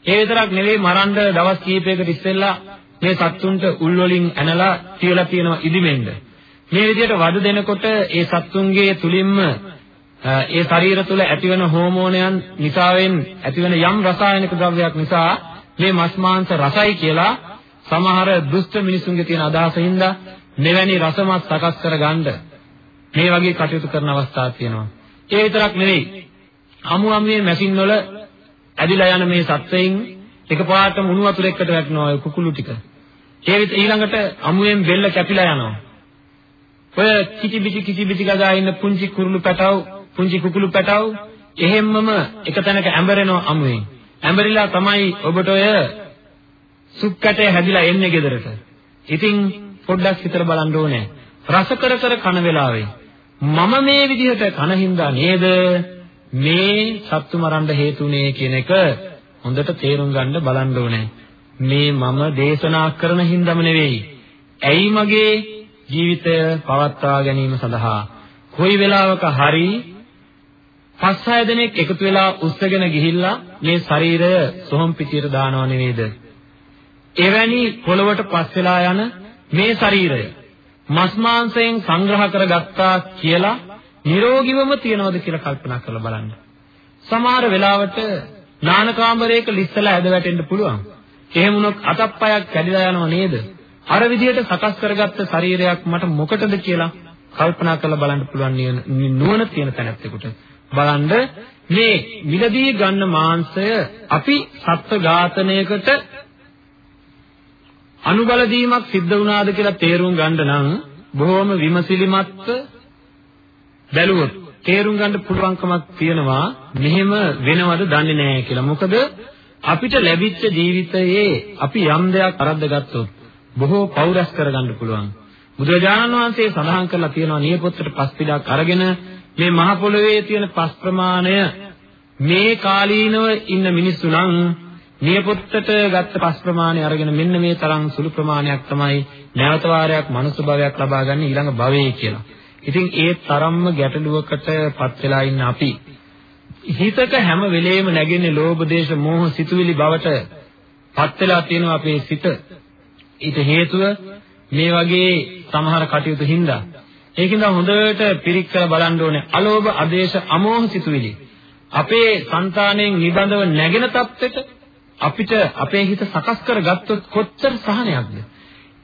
ඒ විතරක් නෙවෙයි මරන්න දවස් කීපයකට ඉස්සෙල්ලා මේ සත්තුන්ට උල් වලින් ඇනලා තියලා තියෙනවා ඉදිමෙන්න. මේ විදිහට වද දෙනකොට ඒ සත්තුන්ගේ තුලින්ම ඒ ශරීර තුළ ඇතිවන හෝමෝනයන් නිසාවෙන් ඇතිවන යම් රසායනික ද්‍රව්‍යයක් නිසා මේ මස් මාංශ රසයි කියලා සමහර දුෂ්ට මිනිසුන්ගේ තියෙන අදහසින්ද මෙවැනි රසමත් සකස් කරගන්න මේ වගේ කටයුතු කරන අවස්ථා තියෙනවා. ඒ විතරක් නෙවෙයි. අමු අමුවේ මැෂින් වල ඇදිලා යන මේ සත්වයින් එකපාරට මුණු වතුර එක්කට වැටෙනවා ඔය කුකුළු ටික. ඒ ඊළඟට අමුයෙන් බෙල්ල කැපිලා යනවා. ඔය කිචි බිචි කිචි බිචි ගගා ඉන්න පුංචි කුරුළු පැටව, පුංචි කුකුළු පැටව එහෙම්මම එක තැනක ඇඹරෙනවා අමුයෙන්. ඇඹරිලා තමයි ඔබට ඔය සුප් කැටේ හැදිලා එන්නේ ගෙදරට. ඉතින් පොඩ්ඩක් හිතලා බලන්න ඕනේ. රස කර කර කන වෙලාවේ මම මේ විදිහට කන හින්දා නේද මේ සත්තු මරන්න හේතුනේ කියන එක හොඳට තේරුම් ගන්න බලන්න ඕනේ. මේ මම දේශනා කරන හින්දාම නෙවෙයි. ඇයි මගේ ජීවිතය පවත්වා ගැනීම සඳහා කොයි වෙලාවක හරි පස් හය දෙනෙක් එකතු වෙලා උස්සගෙන ගිහිල්ලා මේ ශරීරය සොහොන් පිටියට දානව නෙවෙයිද? එවැනි පොළවට පස් වෙලා යන මේ ශරීරය මස් මාංශයෙන් සංග්‍රහ කරගත්තා කියලා නිරෝගීවම තියනවද කියලා කල්පනා කරලා බලන්න. සමහර වෙලාවට නාන කාමරයක ලිස්සලා ඇද වැටෙන්න පුළුවන්. එහෙම වුණොත් අතප්පයක් කැඩිලා යනව නේද? අර විදිහට සකස් කරගත්ත ශරීරයක් මට මොකටද කියලා කල්පනා කරලා බලන්න පුළුවන් නුවණ තියෙන තැනැත්තෙකුට. බලන්න මේ මිලදී ගන්න මාංශය අපි සත්ත්ව ඝාතනයකට අනුබල දීමක් සිද්ධ වුණාද කියලා තේරුම් ගන්න නම් බොහොම විමසිලිමත්ව බැලුවොත් තේරුම් ගන්න පුළුවන්කමක් තියෙනවා මෙහෙම වෙනවද දන්නේ නැහැ කියලා. මොකද අපිට ලැබිච්ච ජීවිතයේ අපි යම් දෙයක් අරද්ද ගත්තොත් බොහෝ පෞරස් කරගන්න පුළුවන්. බුදුරජාණන් වහන්සේ සඳහන් කරලා තියෙනවා නියපොත්තට පස් පිටක් අරගෙන මේ මහ පොළොවේ තියෙන පස් ප්‍රමාණය මේ කාලීනව ඉන්න මිනිස්සු නම් නියපොත්තට ගත්ත පස් ප්‍රමාණය අරගෙන මෙන්න මේ තරම් සුළු ප්‍රමාණයක් තමයි නැවත වාරයක් මනුස්ස භවයක් ලබා ගන්න ඊළඟ භවයේ කියලා. ඉතින් ඒ තරම්ම ගැටලුවකට පත් වෙලා ඉන්න අපි හිතක හැම වෙලේම නැගෙන්නේ ලෝභ දේශ මෝහ සිතුවිලි බවට පත් වෙලා තියෙනවා අපේ සිත. ඊට හේතුව මේ වගේ සමහර කටයුතු හින්දා. ඒකින්ද හොඳට පිරික් කරලා බලන්න ඕනේ අලෝභ අදේශ අමෝහ සිතුවිලි. අපේ సంతාණයෙන් නිබඳව නැගෙන තත්ත්වෙට අපිට අපේ හිත සකස් කරගත්තොත් කොච්චර සහනයක්ද?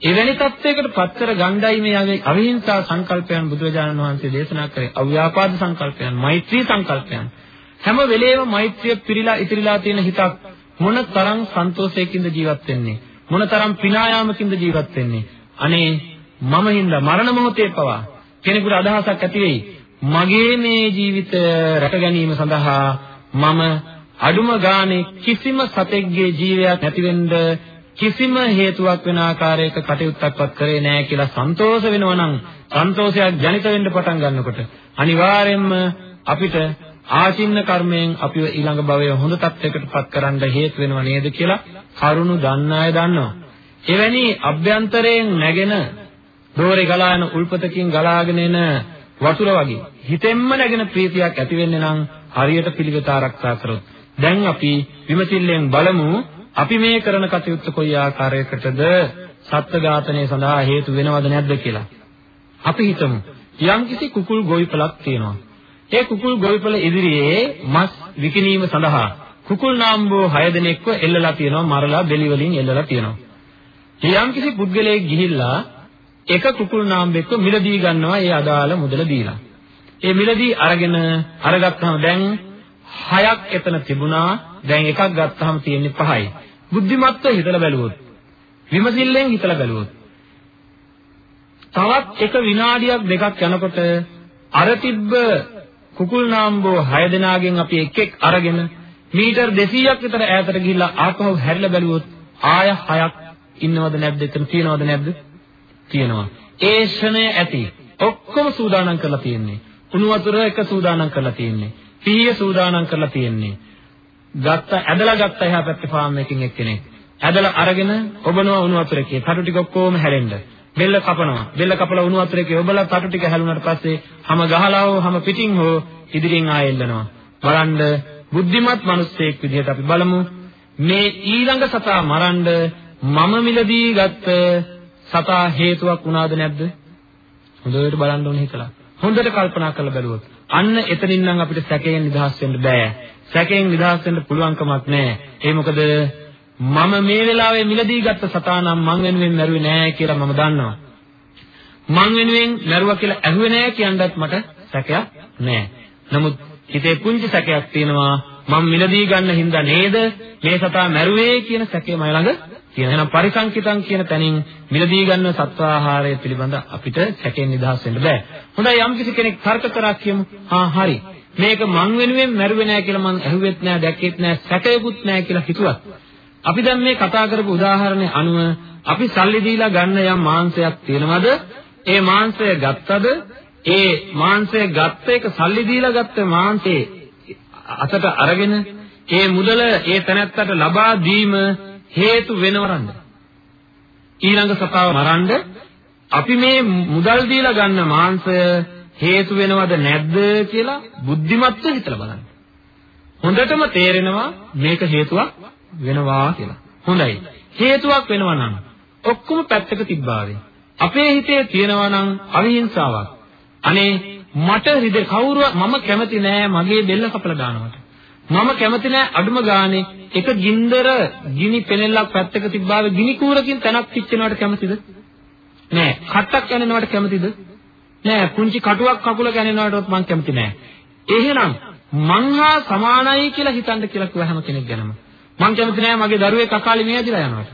එවැනි තත්වයකට පත්තර ගණ්ඩායි මේ අවිහිංසා සංකල්පයන් බුදුරජාණන් වහන්සේ දේශනා කරේ අව්‍යාපාද සංකල්පයන් මෛත්‍රී සංකල්පයන් හැම වෙලේම මෛත්‍රිය පිරීලා ඉතිරිලා තියෙන හිතක් මොන තරම් සන්තෝෂයකින්ද ජීවත් වෙන්නේ? මොන තරම් පිනායාමකින්ද ජීවත් වෙන්නේ? අනේ මම හින්දා මරණ මොහොතේ පවා කෙනෙකුට අදහසක් ඇති වෙයි. මගේ මේ ජීවිතය රැක ගැනීම සඳහා මම අඩුම ගානේ කිසිම සතෙක්ගේ ජීවයක් නැති වෙන්න කිසිම හේතුවක් වෙන ආකාරයක කටයුත්තක්වත් කරේ නැහැ කියලා සන්තෝෂ වෙනවා නම් සන්තෝෂයක් ජනිත වෙන්න පටන් ගන්නකොට අනිවාර්යයෙන්ම අපිට ආචින්න කර්මයෙන් අපිව ඊළඟ භවයේ හොඳ තත්යකටපත් කරන්න හේතු වෙනව නේද කියලා කරුණු දන්න අය දන්නවා. එවැනි අභ්‍යන්තරයෙන් නැගෙන දෝරේ ගලාන උල්පතකින් ගලාගෙන එන වතුර වගේ හිතෙන්ම නැගෙන ප්‍රීතියක් ඇති වෙන්නේ නම් හරියට පිළිවෙත ආරක්ෂා කරොත් දැන් අපි විමසිල්ලෙන් බලමු අපි මේ කරන කටයුත්ත කොයි ආකාරයකටද සත්ත්ව ඝාතනය සඳහා හේතු වෙනවද නැද්ද කියලා. අපි හිතමු යම්කිසි කුකුල් ගොවිපලක් තියෙනවා. ඒ කුකුල් ගොවිපල ඉදිරියේ මස් විකිණීම සඳහා කුකුල් නාම්බෝ 6 දෙනෙක්ව එල්ලලා තියෙනවා මරලා බෙලි වලින් එල්ලලා තියෙනවා. යම්කිසි පුද්ගලයෙක් ගිහිල්ලා එක කුකුල් නාම්බෙක්ව මිලදී ගන්නවා ඒ අදාළ මුදල දීලා. ඒ මිලදී අරගෙන අරගත්තාම දැන් හයක් එතන තිබුණා දැන් එකක් ගත්තාම තියෙන්නේ පහයි බුද්ධිමත්ව හිතලා බැලුවොත් විමසිල්ලෙන් හිතලා බැලුවොත් තවත් එක විනාඩියක් දෙකක් යනකොට අර තිබ්බ කුකුල් නාම්බෝ 6 දෙනාගෙන් අපි එක් එක් අරගෙන මීටර් 200ක් විතර ඈතට ගිහිල්ලා ආපහු හැරිලා බැලුවොත් ආය හයක් ඉන්නවද නැද්ද? එතන තියෙනවද නැද්ද? තියෙනවා. ඒ ෂණය ඇති. ඔක්කොම සූදානම් කරලා තියෙන්නේ. උණු වතුර එක සූදානම් කරලා තියෙන්නේ. පීය සූදානම් කරලා තියෙන්නේ. ගත්ත ඇදලා ගත්ත එහා පැත්තේ ෆාම් එකකින් එක්කෙනෙක්. ඇදලා අරගෙන ඔබනවා උණු වතුරේ තටු ටික ඔක්කොම හැරෙන්න. බෙල්ල කපනවා. බෙල්ල කපලා උණු වතුරේ ඔබලා තටු ටික හැලුණාට පස්සේ හැම ගහලා හෝ හැම පිටින් හෝ ඉදිරියෙන් ආයෙ එල්ලනවා. බලන්න බුද්ධිමත් මිනිස්සෙක් විදිහට අපි බලමු. මේ ඊළඟ සතා මරන්න මම මිලදී ගත්ත සතා හේතුවක් වුණාද නැද්ද? හොඳට බලන්න ඕනේ හිතලා. හොඳට කල්පනා කරලා බැලුවොත්. අන්න එතනින් නම් අපිට සැකයෙන් නිදහස් වෙන්න බෑ. සැකයෙන් නිදහස් වෙන්න පුළුවන් කමක් නැහැ ඒ මොකද මම මේ වෙලාවේ මිලදී ගත්ත සතා නම් මං වෙනුවෙන් මැරුවේ නෑ කියලා මම දන්නවා. මං වෙනුවෙන් මැරුවා කියලා ඇහුවේ නෑ කියනවත් මට සැකයක් නෑ. නමුත් හිතේ පුංචි සැකයක් තියෙනවා මම මිලදී ගන්න හින්දා නේද මේ සතා මැරුවේ කියන සැකය මයි ළඟ තියෙනවා. එහෙනම් පරිසංකිතං කියන තැනින් මිලදී ගන්න සත්වාහාරය පිළිබඳ අපිට සැකයෙන් නිදහස් වෙන්න බෑ. හොඳයි යම් කිසි කෙනෙක් තර්ක කරා කියමු. ආ හරි. මේක මං වෙනුවෙන් මැරුවේ නෑ කියලා මං ඇහුවෙත් නෑ දැක්කෙත් නෑ සැකයකුත් නෑ කියලා හිතුවත් අපි දැන් මේ කතා කරපු උදාහරණය අනුව අපි සල්ලි දීලා ගන්න යම් මාංශයක් තියෙනවද? ඒ මාංශය ගත්තද? ඒ මාංශය ගත්ත එක සල්ලි දීලා ගත්ත මාංශේ අතට අරගෙන ඒ මුදල ඒ තැනැත්තට ලබා දීම හේතු වෙනවරන්ද? ඊළඟ සතාව මරන්න අපි මේ මුදල් දීලා ගන්න මාංශය හේතු වෙනවද නැද්ද කියලා බුද්ධිමත්ව හිතලා බලන්න. හොඳටම තේරෙනවා මේක හේතුවක් වෙනවා කියලා. හොඳයි. හේතුවක් වෙනවා නම් ඔක්කොම පැත්තක තිබ්බාවේ. අපේ හිතේ තියෙනවා නම් අවිහිංසාවක්. අනේ මට රිද කවුරුව මම කැමති නෑ මගේ බෙල්ල කපලා දානවට. මම කැමති නෑ අඩුම ගානේ එක ගින්දර ගිනි පෙනෙල්ලක් පැත්තක තිබ්බාවේ ගිනි කූරකින් තනක් පිච්චෙනවට කැමතිද? නෑ. කට්ටක් කැනෙනවට කැමතිද? නෑ. පුංචි කටුවක් කකුල කැනෙනවටවත් මං කැමති නෑ. එහෙනම් මං හා සමානයි කියලා හිතන්න කියලා කිව්ව හැම කෙනෙක් ගැනම මං කැමති නෑ මගේ දරුවේ කකාලි මේ ඇදිලා යනවට.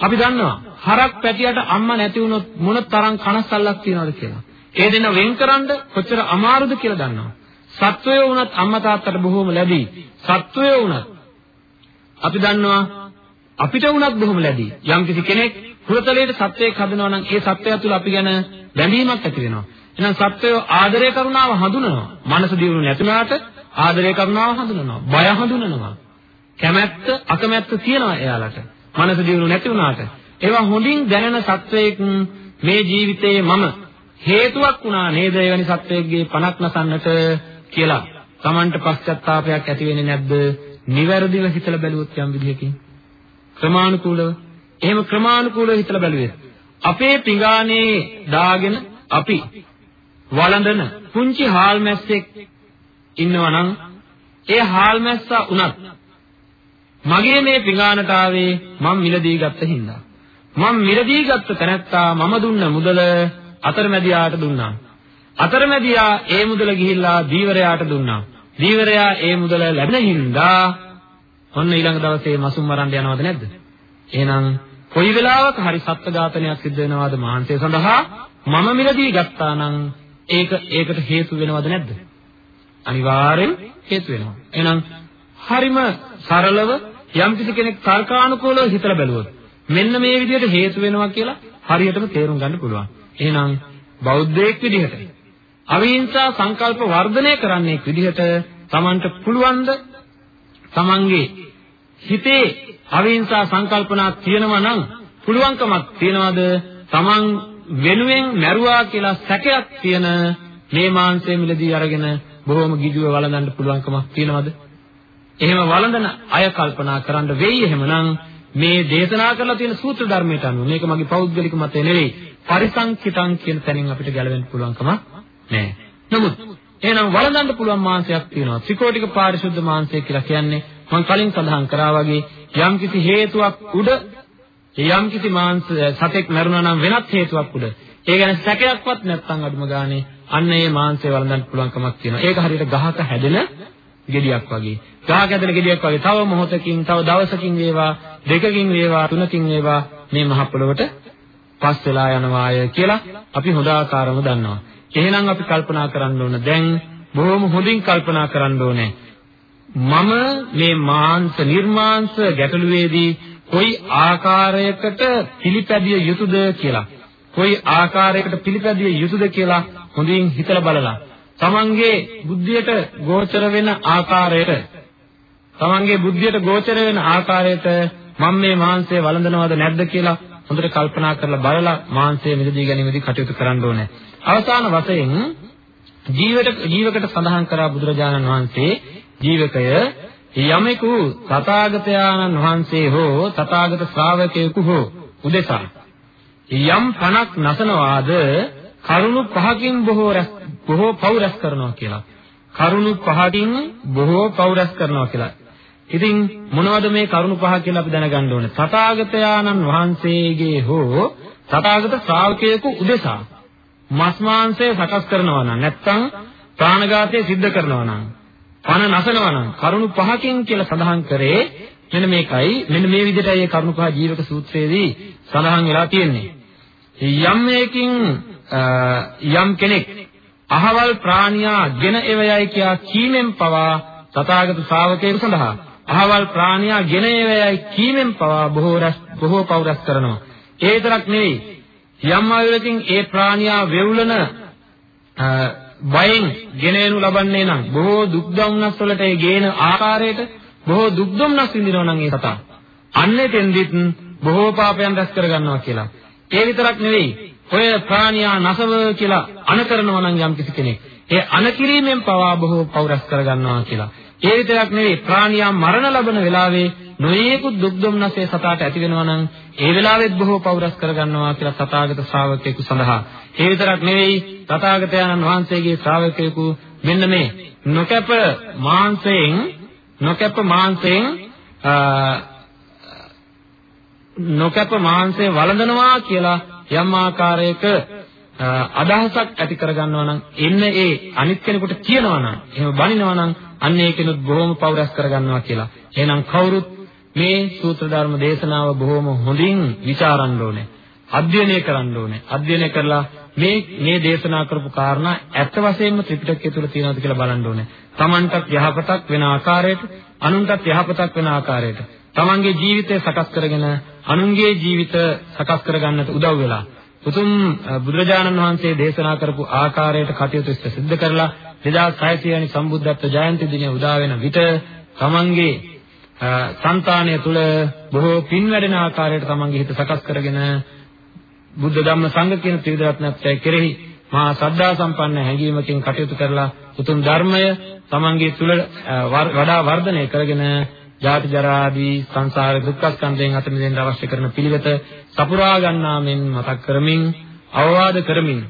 අපි දන්නවා හරක් පැටියට අම්මා නැති වුණොත් මොන තරම් කනස්සල්ලක් තියනවද කියලා. ඒ දෙන වෙන්කරන්න කොච්චර අමාරුද කියලා දන්නවා. සත්වයෝ වුණත් අම්මා තාත්තට බොහෝම ලැබී. සත්වයෝ වුණත් අපි දන්නවා අපිට වුණත් බොහොම ලැබී. යම්කිසි කෙනෙක් හුරතලයට සත්වයක් හදනවා නම් ඒ සත්වයා තුළ අපි ගැන බැඳීමක් ඇති වෙනවා. එහෙනම් සත්වයෝ ආදරය කරුණාව හඳුනනවා. මනස දියුණු නැතුණාට ආදරය කරුණාව හඳුනනවා. බය හඳුනනවා. කැමැත්ත අකමැත්ත තියෙනවා එයාලට. මනස දියුණු නැති වුණාට. ඒවා හොඳින් දැනෙන සත්වයක මේ ජීවිතයේ මම හේතුවක් වුණා නේද එවැනි සත්වයකගේ පණක් නසන්නට කියලා Tamanට පශ්චත්තාවයක් ඇති වෙන්නේ නැද්ද? නිවැරදිව හිතලා බැලුවොත් යම් විදිහකින් ක්‍රමානුකූලව එහෙම ක්‍රමානුකූලව හිතලා බැලුවේ අපේ පිඟානේ දාගෙන අපි වළඳන පුංචි හාල් මැස්සෙක් ඉන්නවා නම් ඒ හාල් මැස්සා උනත් මගේ මේ පිඟානට ආවේ මම මිලදී ගත්ත හින්දා. මම මිලදී ගත්ත තැනැත්තා මම දුන්න මුදල අතරමැදියාට දුන්නා. අතරමැදියා ඒ මුදල ගිහිල්ලා දීවරයාට දුන්නා. දීවරයා ඒ මුදල ලැබෙන හින්දා ඔන්න ඊළඟ දවසේ මසුම් මරන්න යනවද නැද්ද? එහෙනම් කොයි වෙලාවක හරි සත්ත්ව ඝාතනයක් සිද්ධ වෙනවද මහන්සිය සඳහා මම මිලදී ගත්තා නම් ඒක ඒකට හේතු වෙනවද නැද්ද? අනිවාර්යෙන් හේතු වෙනවා. එහෙනම් හරිම සරලව යම්කිසි කෙනෙක් තර්කානුකූලව හිතලා බැලුවොත් මෙන්න මේ විදිහට හේතු වෙනවා කියලා හරියටම තේරුම් ගන්න පුළුවන්. එහෙනම් බෞද්ධයෙක් විදිහට අවිහිංසා සංකල්ප වර්ධනය කරන්නෙක් විදිහට Tamanට පුළුවන්ද? Tamanගේ හිතේ අවිහිංසා සංකල්පනා තියෙනවා නම් පුළුවන්කමක් තියනවාද? Taman වෙනුවෙන් මැරුවා කියලා සැකයක් තියෙන මේ මාංශය මිලදී අරගෙන බොහොම ගිජුව වළඳන්න පුළුවන්කමක් තියනවාද? එහෙම වළඳන අය කල්පනා කරන්න වෙයි එහෙමනම් මේ දේශනා කරලා තියෙන සූත්‍ර ධර්මයට අනුව මේක මගේ පෞද්ගලික මතය නෙවෙයි පරිසංකිතං කියන තැනින් අපිට ගැලවෙන්න පුළුවන්කම නැහැ. නමුත් එහෙනම් වළඳන්න පුළුවන් මාංශයක් තියෙනවා. ත්‍රිකෝටික පාරිශුද්ධ මාංශය කියලා කියන්නේ මම කලින් සඳහන් කරා වගේ යම්කිසි හේතුවක් උඩ යම්කිසි මාංශ සතෙක් මරුණා නම් වෙනත් හේතුවක් උඩ ඒ ගැන සැකයක්වත් නැත්නම් අඩුම ගානේ අන්න ඒ මාංශය වළඳන්න පුළුවන්කමක් තියෙනවා. ඒක හරියට ගහක හැදෙන ගෙඩියක් වගේ. ගහක ඇදෙන ගෙඩියක් වගේ තව මොහොතකින් තව දවසකින් වේවා දෙකකින් වේවා තුනකින් වේවා මේ මහ පොළොවට පස් වෙලා යනවාය කියලා අපි හොඳ ආකාරව දන්නවා. එහෙනම් අපි කල්පනා කරන්න ඕන දැන් බොහොම හොඳින් කල්පනා කරන්න ඕනේ. මම මේ මාංශ නිර්මාංශ ගැටලුවේදී කොයි ආකාරයකට පිළිපැදිය යුතුද කියලා කොයි ආකාරයකට පිළිපැදිය යුතුද කියලා හොඳින් හිතලා බලලා තමන්ගේ බුද්ධියට ගෝචර වෙන ආකාරයට තමන්ගේ බුද්ධියට ගෝචර වෙන ආකාරයට මම මේ මාංශය වළඳනවද නැද්ද කියලා හොඳට කල්පනා කරලා බලලා මාංශය මිදදී ගැනීමදී කටයුතු කරන්න ඕනේ. අවසාන වශයෙන් ජීවිත ජීවකට සඳහන් කරා බුදුරජාණන් වහන්සේ ජීවකය යමෙකු තථාගතයන්න් වහන්සේ හෝ තථාගත ශ්‍රාවකයෙකු හෝ උදෙසා යම් පණක් නසනවාද කරුණු පහකින් බොහෝ බොහෝ පව් රැස් කරනවා කියලා. කරුණු පහකින් බොහෝ පව් රැස් කරනවා කියලා. ඉතින් මොනවද මේ කරුණු පහ කියලා අපි දැනගන්න ඕනේ. තථාගතයන්න් වහන්සේගේ හෝ තථාගත ශ්‍රාවකයෙකු උදෙසා මස් මාංශය සකස් කරනවා නම් නැත්නම් ප්‍රාණඝාතය සිද්ධ කරනවා නම් පණ නසනවා නම් කරුණු පහකින් කියලා සඳහන් කරේ මෙන්න මේකයි මෙන්න මේ විදිහටයි මේ කරුණු පහ ජීවක සූත්‍රයේදී සඳහන් වෙලා තියෙන්නේ යම් මේකින් යම් කෙනෙක් අහවල් ප්‍රාණියා ගෙන එවයයි කියා කීමෙන් පවා තථාගත ශ්‍රාවකයෙකු සඳහා. අහවල් ප්‍රාණියා ගෙන එවයයි කීමෙන් පවා බොහෝ රස බොහෝ පෞරස් කරනවා. ඒ විතරක් නෙවෙයි. යම් ආයුරකින් ඒ ප්‍රාණියා වෙවුලන බයෙන් ගෙනෙනු ලබන්නේ නම් බොහෝ දුක් දුම්නස් වලට ඒ ගේන ආකාරයට බොහෝ දුක් දුම්නස් විඳිනවා නම් ඒ සතා. අන්නේ තෙන්දිත් බොහෝ පාපයන් රැස් කර ගන්නවා කියලා. ඒ විතරක් නෙවෙයි. ඔය ප්‍රාණියා නසව කියලා අන කරනවා නම් යම් කිසි කෙනෙක් ඒ අන කිරීමෙන් පවා බොහෝ පව් රැස් කර ගන්නවා කියලා. ඒ විතරක් නෙවෙයි ප්‍රාණියා මරණ ලබන වෙලාවේ නොයේකුත් දුක් දුම්නස්සේ සතාට ඇති වෙනවා නම් ඒ වෙලාවෙත් බොහෝ පෞරස් කරගන්නවා කියලා තථාගත ශ්‍රාවකයෙකු සඳහා. ඒ විතරක් නෙවෙයි තථාගතයන්න් වහන්සේගේ ශ්‍රාවකයෙකු මෙන්න මේ නොකැප මාංශයෙන් නොකැප මාංශයෙන් නොකැප මාංශය වළඳනවා කියලා යම් ආකාරයක අදහසක් ඇති කරගන්නවා නම් එන්න ඒ අනිත් කෙනෙකුට කියනවා නම් එහෙම බනිනවා නම් අන්න ඒ කෙනුත් බොහොම පෞරස් කරගන්නවා කියලා. එහෙනම් කවුරුත් මේ සූත්‍ර ධර්ම දේශනාව බොහොම හොඳින් ਵਿਚාරන්න ඕනේ. අධ්‍යයනය කරන්න ඕනේ. අධ්‍යයනය කරලා මේ මේ දේශනා කරපු කාරණා ඇත්ත වශයෙන්ම ත්‍රිපිටකය තුල තියෙනවද කියලා බලන්න ඕනේ. Tamanටත් යහපතක් වෙන ආකාරයට, අනුන්ටත් යහපතක් වෙන ආකාරයට. Tamanගේ ජීවිතය සකස් කරගෙන අනුන්ගේ ජීවිත සකස් කරගන්නට උදව් වෙලා උතුම් බුදුරජාණන් වහන්සේ දේශනා කරපු ආකාරයට කටයුතු සිද්ධ කරලා 2600 වෙනි සම්බුද්ධත්ව ජයන්ති දිනය උදා වෙන විට තමන්ගේ సంతානය තුල බොහෝ පින් වැඩෙන ආකාරයට තමන්ගේ හිත සකස් කරගෙන බුද්ධ ධම්ම සංඝ කියන ත්‍රිවිධ රත්නත්‍රය කෙරෙහි මහා සද්ධා සම්පන්න හැඟීමකින් කටයුතු කරලා උතුම් ධර්මය තමන්ගේ තුල වඩා වර්ධනය කරගෙන ජාති ජරා ආදී සංසාර දුක්ඛ ස්කන්ධයෙන් අත මිදෙන්න අවශ්‍ය කරන පිළිවෙත සපුරා ගන්නාමෙන් මතක් කරමින් අවවාද කරමින්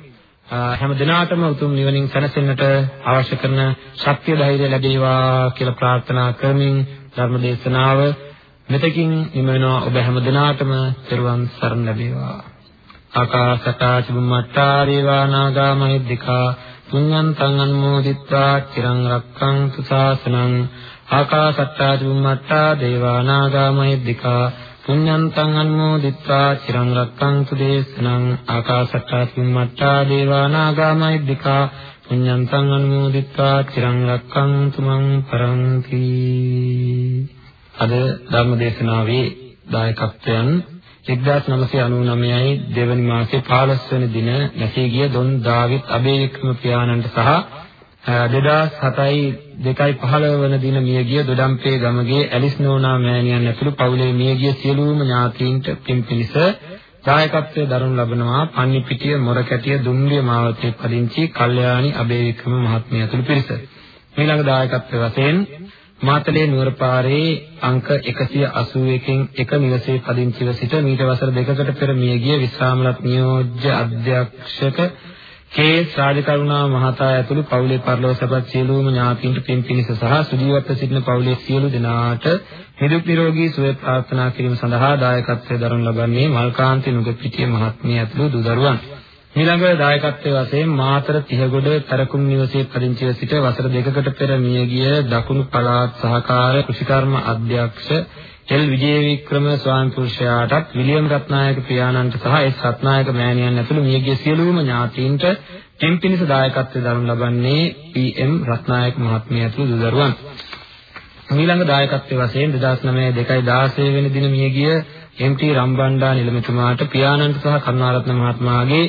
හැම දිනාටම උතුම් නිවනින් සැනසෙන්නට අවශ්‍ය කරන ශක්තිය ධෛර්යය ලැබේවා කියලා ප්‍රාර්ථනා කරමින් ධර්ම දේශනාව මෙතකින් නිම වෙනවා ඔබ හැම දිනාටම පෙරවන් සරණ ලැබේවා. ආකාශටා චුම්මට්ටා දේවා නාග මහිද්దికා. පුඤ්ඤන්තං අනුමෝදිත්වා. චිරං රක්ඛන්තු ශාසනං ආකාසත්තා චුම්මත්තා දේවානාගාමහිද්దికා පුඤ්ඤන්තං අනුමෝදිත්වා චිරං රක්ඛන්තු දේශනං ආකාසත්තා චුම්මත්තා දේවානාගාමහිද්దికා පුඤ්ඤන්තං අනුමෝදිත්වා චිරං රක්ඛන්තු මං පරන්ති අද ධර්ම දේශනාවේ දායකත්වයන් 1999යි දෙවනි මාසේ 15 වෙනි දින නැසී ගිය දොන් දාවිත් අබේවික්‍රම පියාණන්ට සහ 2007යි 2.15 වන දින මියගිය දොඩම්පේ ගමගේ ඇලිස් නෝනා මෑණියන් ඇතුළු පවුලේ මියගිය සියලුම ඥාතීන්ට පින් පිණිස දායකත්වයේ දරනු ලබනවා පන්නිපිටිය මොරකැටිය දුම්රිය මාවතේ පදිංචි කල්යාණි අබේවික්‍රම මහත්මිය ඇතුළු පිරිස. ඊළඟ දායකත්වයේ වශයෙන් මාතලේ නුවරපාරේ අංක 181කින් එක නිවසේ පදිංචිව සිට මීට වසර දෙකකට පෙර මියගිය විශ්‍රාමලත් නියෝජ්‍ය අධ්‍යක්ෂක කේ රාජකරුණා මහතා ඇතුළු පවුලේ පරිලෝසපත් සියලුම ඥාතීන්ට පින් පිණිස සහ සුජීවත්ව සිටින පවුලේ සියලු දෙනාට නිදුක් නිරෝගී සුවය ප්‍රාර්ථනා කිරීම සඳහා දායකත්වයෙන් දරනු ලබන්නේ මල්කාන්ති නුගපිටිය මහත්මිය ඇතුළු දූ දරුවන්. ඊළඟ දායකත්වයේ වශයෙන් මාතර තිහගොඩ තරකුම් නිවසේ පදිංචිව සිට වසර දෙකකට පෙර මියගිය දකුණු පළාත් සහකාර කෘෂිකර්ම අධ්‍යක්ෂ එල් විජේවික්‍රම ස්වාමි පුරුෂයාටත් විලියම් රත්නායක පියාණන්ට සහ එස් රත්නායක මෑණියන් ඇතුළු මියගිය සියලුම ඥාතීන්ට පින් පිණිස දායකත්වය දරනු ලබන්නේ පී.එම්. රත්නායක මහත්මිය ඇතුළු දරුවන්. ඊළඟ දායකත්වයේ වශයෙන් 2009 2 වෙනි දින මියගිය එම්.ටී. රම්බණ්ඩා නිලමේතුමාට පියාණන්ට සහ කරුණාරත්න මහත්මයාගේ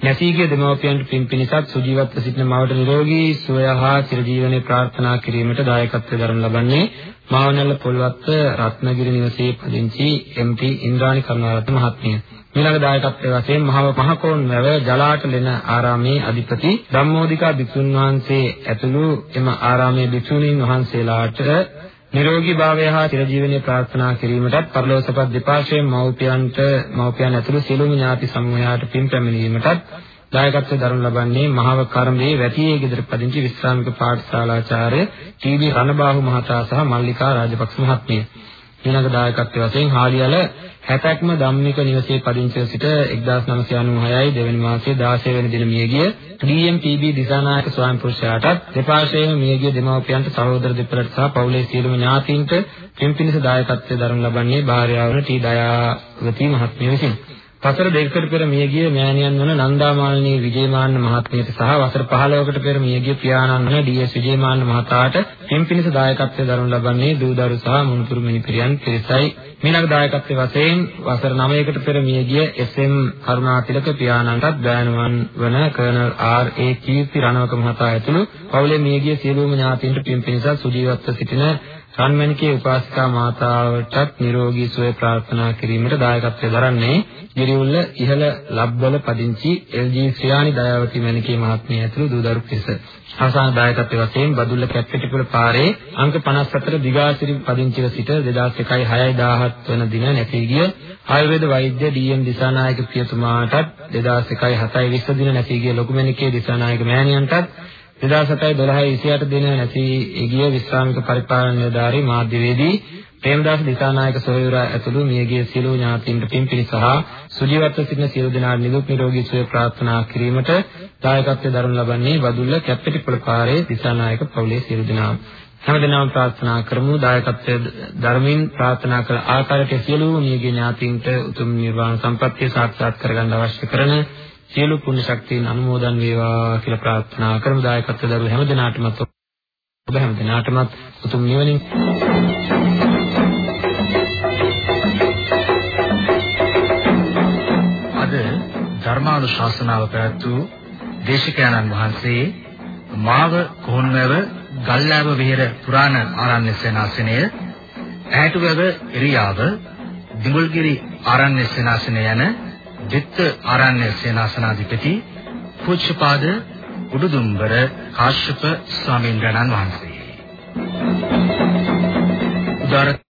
නැසී ගිය දෙමව්පියන්ට පින් පිණිසත් සුජීවත්ව සිටින මවට නිරෝගී සුවය හා චිරජීවනයේ ප්‍රාර්ථනා කිරීමට දායකත්වය දරනු ලබන්නේ මාවනල්ල පොල්වත්ත රත්නගිරි නිවසේ පදිංචි එම්.ටී. ඉන්ද්‍රාණි කරුණාරත්න මහත්මිය. ඊළඟ දායකත්වයේ වශයෙන් මහව මහකෝන් වැව ජලාටලෙන ආරාමේ අධිපති ධම්මෝදිකා භික්ෂුන් වහන්සේ ඇතුළු එම ආරාමේ භික්ෂුණීන් වහන්සේලාට නිරෝගී භාවය හා චිරජීවනයේ ප්‍රාර්ථනා කිරීමටත් පරලෝසපත් දෙපාර්ශ්වයෙන් මව්පියන්ට මව්පියන් ඇතුළු සියලුම ඥාති සමූහයාට පින් පැමිණීමටත් දායකත්වය දරනු ලබන්නේ මහව කර්මයේ වැටියේ ගෙදර පදිංචි විශ්‍රාමික පාඨශාලාචාර්ය ටී.බී. රණබාහු මහතා සහ මල්ලිකා රාජපක්ෂ මහත්මිය. ඊළඟ දායකත්වයේ වශයෙන් හාලියල 60ක්ම ධම්මික නිවසේ පදිංචිව සිට 1996 දෙවැනි මාසයේ 16 වෙනි දින මියගිය DMPB දිසානායක ස්වාමි පුරුෂයාටත් දෙපාර්ශ්වයේම මියගිය දෙමව්පියන්ට සහෝදර දෙපළට සහ පවුලේ සියලුම ඥාතීන්ට පින් පිණිස දායකත්වයේ දරනු ලබන්නේ භාර්යාවන ටී දයාවති මහත්මිය විසිනි. වසර දෙකකට පෙර මියගිය මෑණියන් වන නන්දාමාලිනී විජේමාන්න මහත්මියට සහ වසර 15කට පෙර මියගිය පියාණන් වන ඩී.එස්. විජේමාන්න මහතාට පින් පිණිස දායකත්වය දරනු ලබන්නේ දූදරු සහ මුණුපුරු මිනිපිරියන් පිරිසයි. මීළඟ දායකත්වයේ වශයෙන් වසර 9කට පෙර මියගිය එස්.එම්. කරුණාතිලක පියාණන්ටත් බෑණුවන් වන කර්නල් ආර්.ඒ. කීර්ති රණවක මහතා ඇතුළු පවුලේ මියගිය සියලුම ඥාතීන්ට පින් පිණිස සුජීවත්ව සිටින රන්මැණිකේ උපාසිකා මාතාවටත් නිරෝගී සුවය ප්‍රාර්ථනා කිරීමට දායකත්වය දරන්නේ ගිරිඋල්ල ඉහළ ලබ්බල පදිංචි එල්.ජී. ශ්‍රියානි දයාවති මැණිකේ මහත්මිය ඇතුළු දූ දරු පිරිස. අවසාන දායකත්වයේ වශයෙන් බදුල්ල කැප්පෙටිපුර පාරේ අංක 54 දිගාසිරි පදිංචිව සිට 2001 6 17 වන දින නැති ගිය ආයුර්වේද වෛද්‍ය ඩී.එම්. දිසානායක පියතුමාටත් 2001 7 20 දින නැති ගිය ලොකුමැණිකේ දිසානායක මෑණියන්ටත් 2007 12 28 දින නැති ගිය විශ්‍රාමික පරිපාලන නිලධාරී මාධ්‍යවේදී ප්‍රේමදාස දිසානායක සොහොයුරා ඇතුළු මියගිය සියලු ඥාතීන්ට පින්පිනි සහ සුජීවත්ව සිටින සියලු දෙනාට නිදුක් නිරෝගී සුවය ප්‍රාර්ථනා කිරීමට දායකත්වයෙන් දරනු ලබන්නේ වදුල්ල කැප්පෙටිපොළ පාරේ දිසානායක පවුලේ සියලු දෙනාම හැමදෙනාම ප්‍රාර්ථනා කරමු. දායකත්වයේ ධර්මින් ප්‍රාර්ථනා කළ ආකාරයට සියලුම මියගිය ඥාතීන්ට උතුම් නිර්වාණ සම්පත්තිය සාක්ෂාත් කරගන්න අවශ්‍ය කරන සියලු පුණ්‍ය ශක්තියන් අනුමෝදන් වේවා කියලා ප්‍රාර්ථනා කරමු. දායකත්වයේ දරු හැමදෙනාටම ඔබ හැමදෙනාටම උතුම් නිවනින්. ධර්මානුශාසනාව පැවැත් වූ දේශකයන්න් වහන්සේ මාව කොහොන්වැව ගල්ලාව විහෙර පුරාණ ආරණ්‍ය සේනාසනය ඈටුවැව එරියාව දිඹුල්ගිරි ආරණ්‍ය සේනාසනය යන විත්ත ආරණ්‍ය සේනාසනාධිපති පූජ්‍යපාද උඩුදුම්බර කාශ්‍යප ස්වාමීන් වහන්සේ. උදාර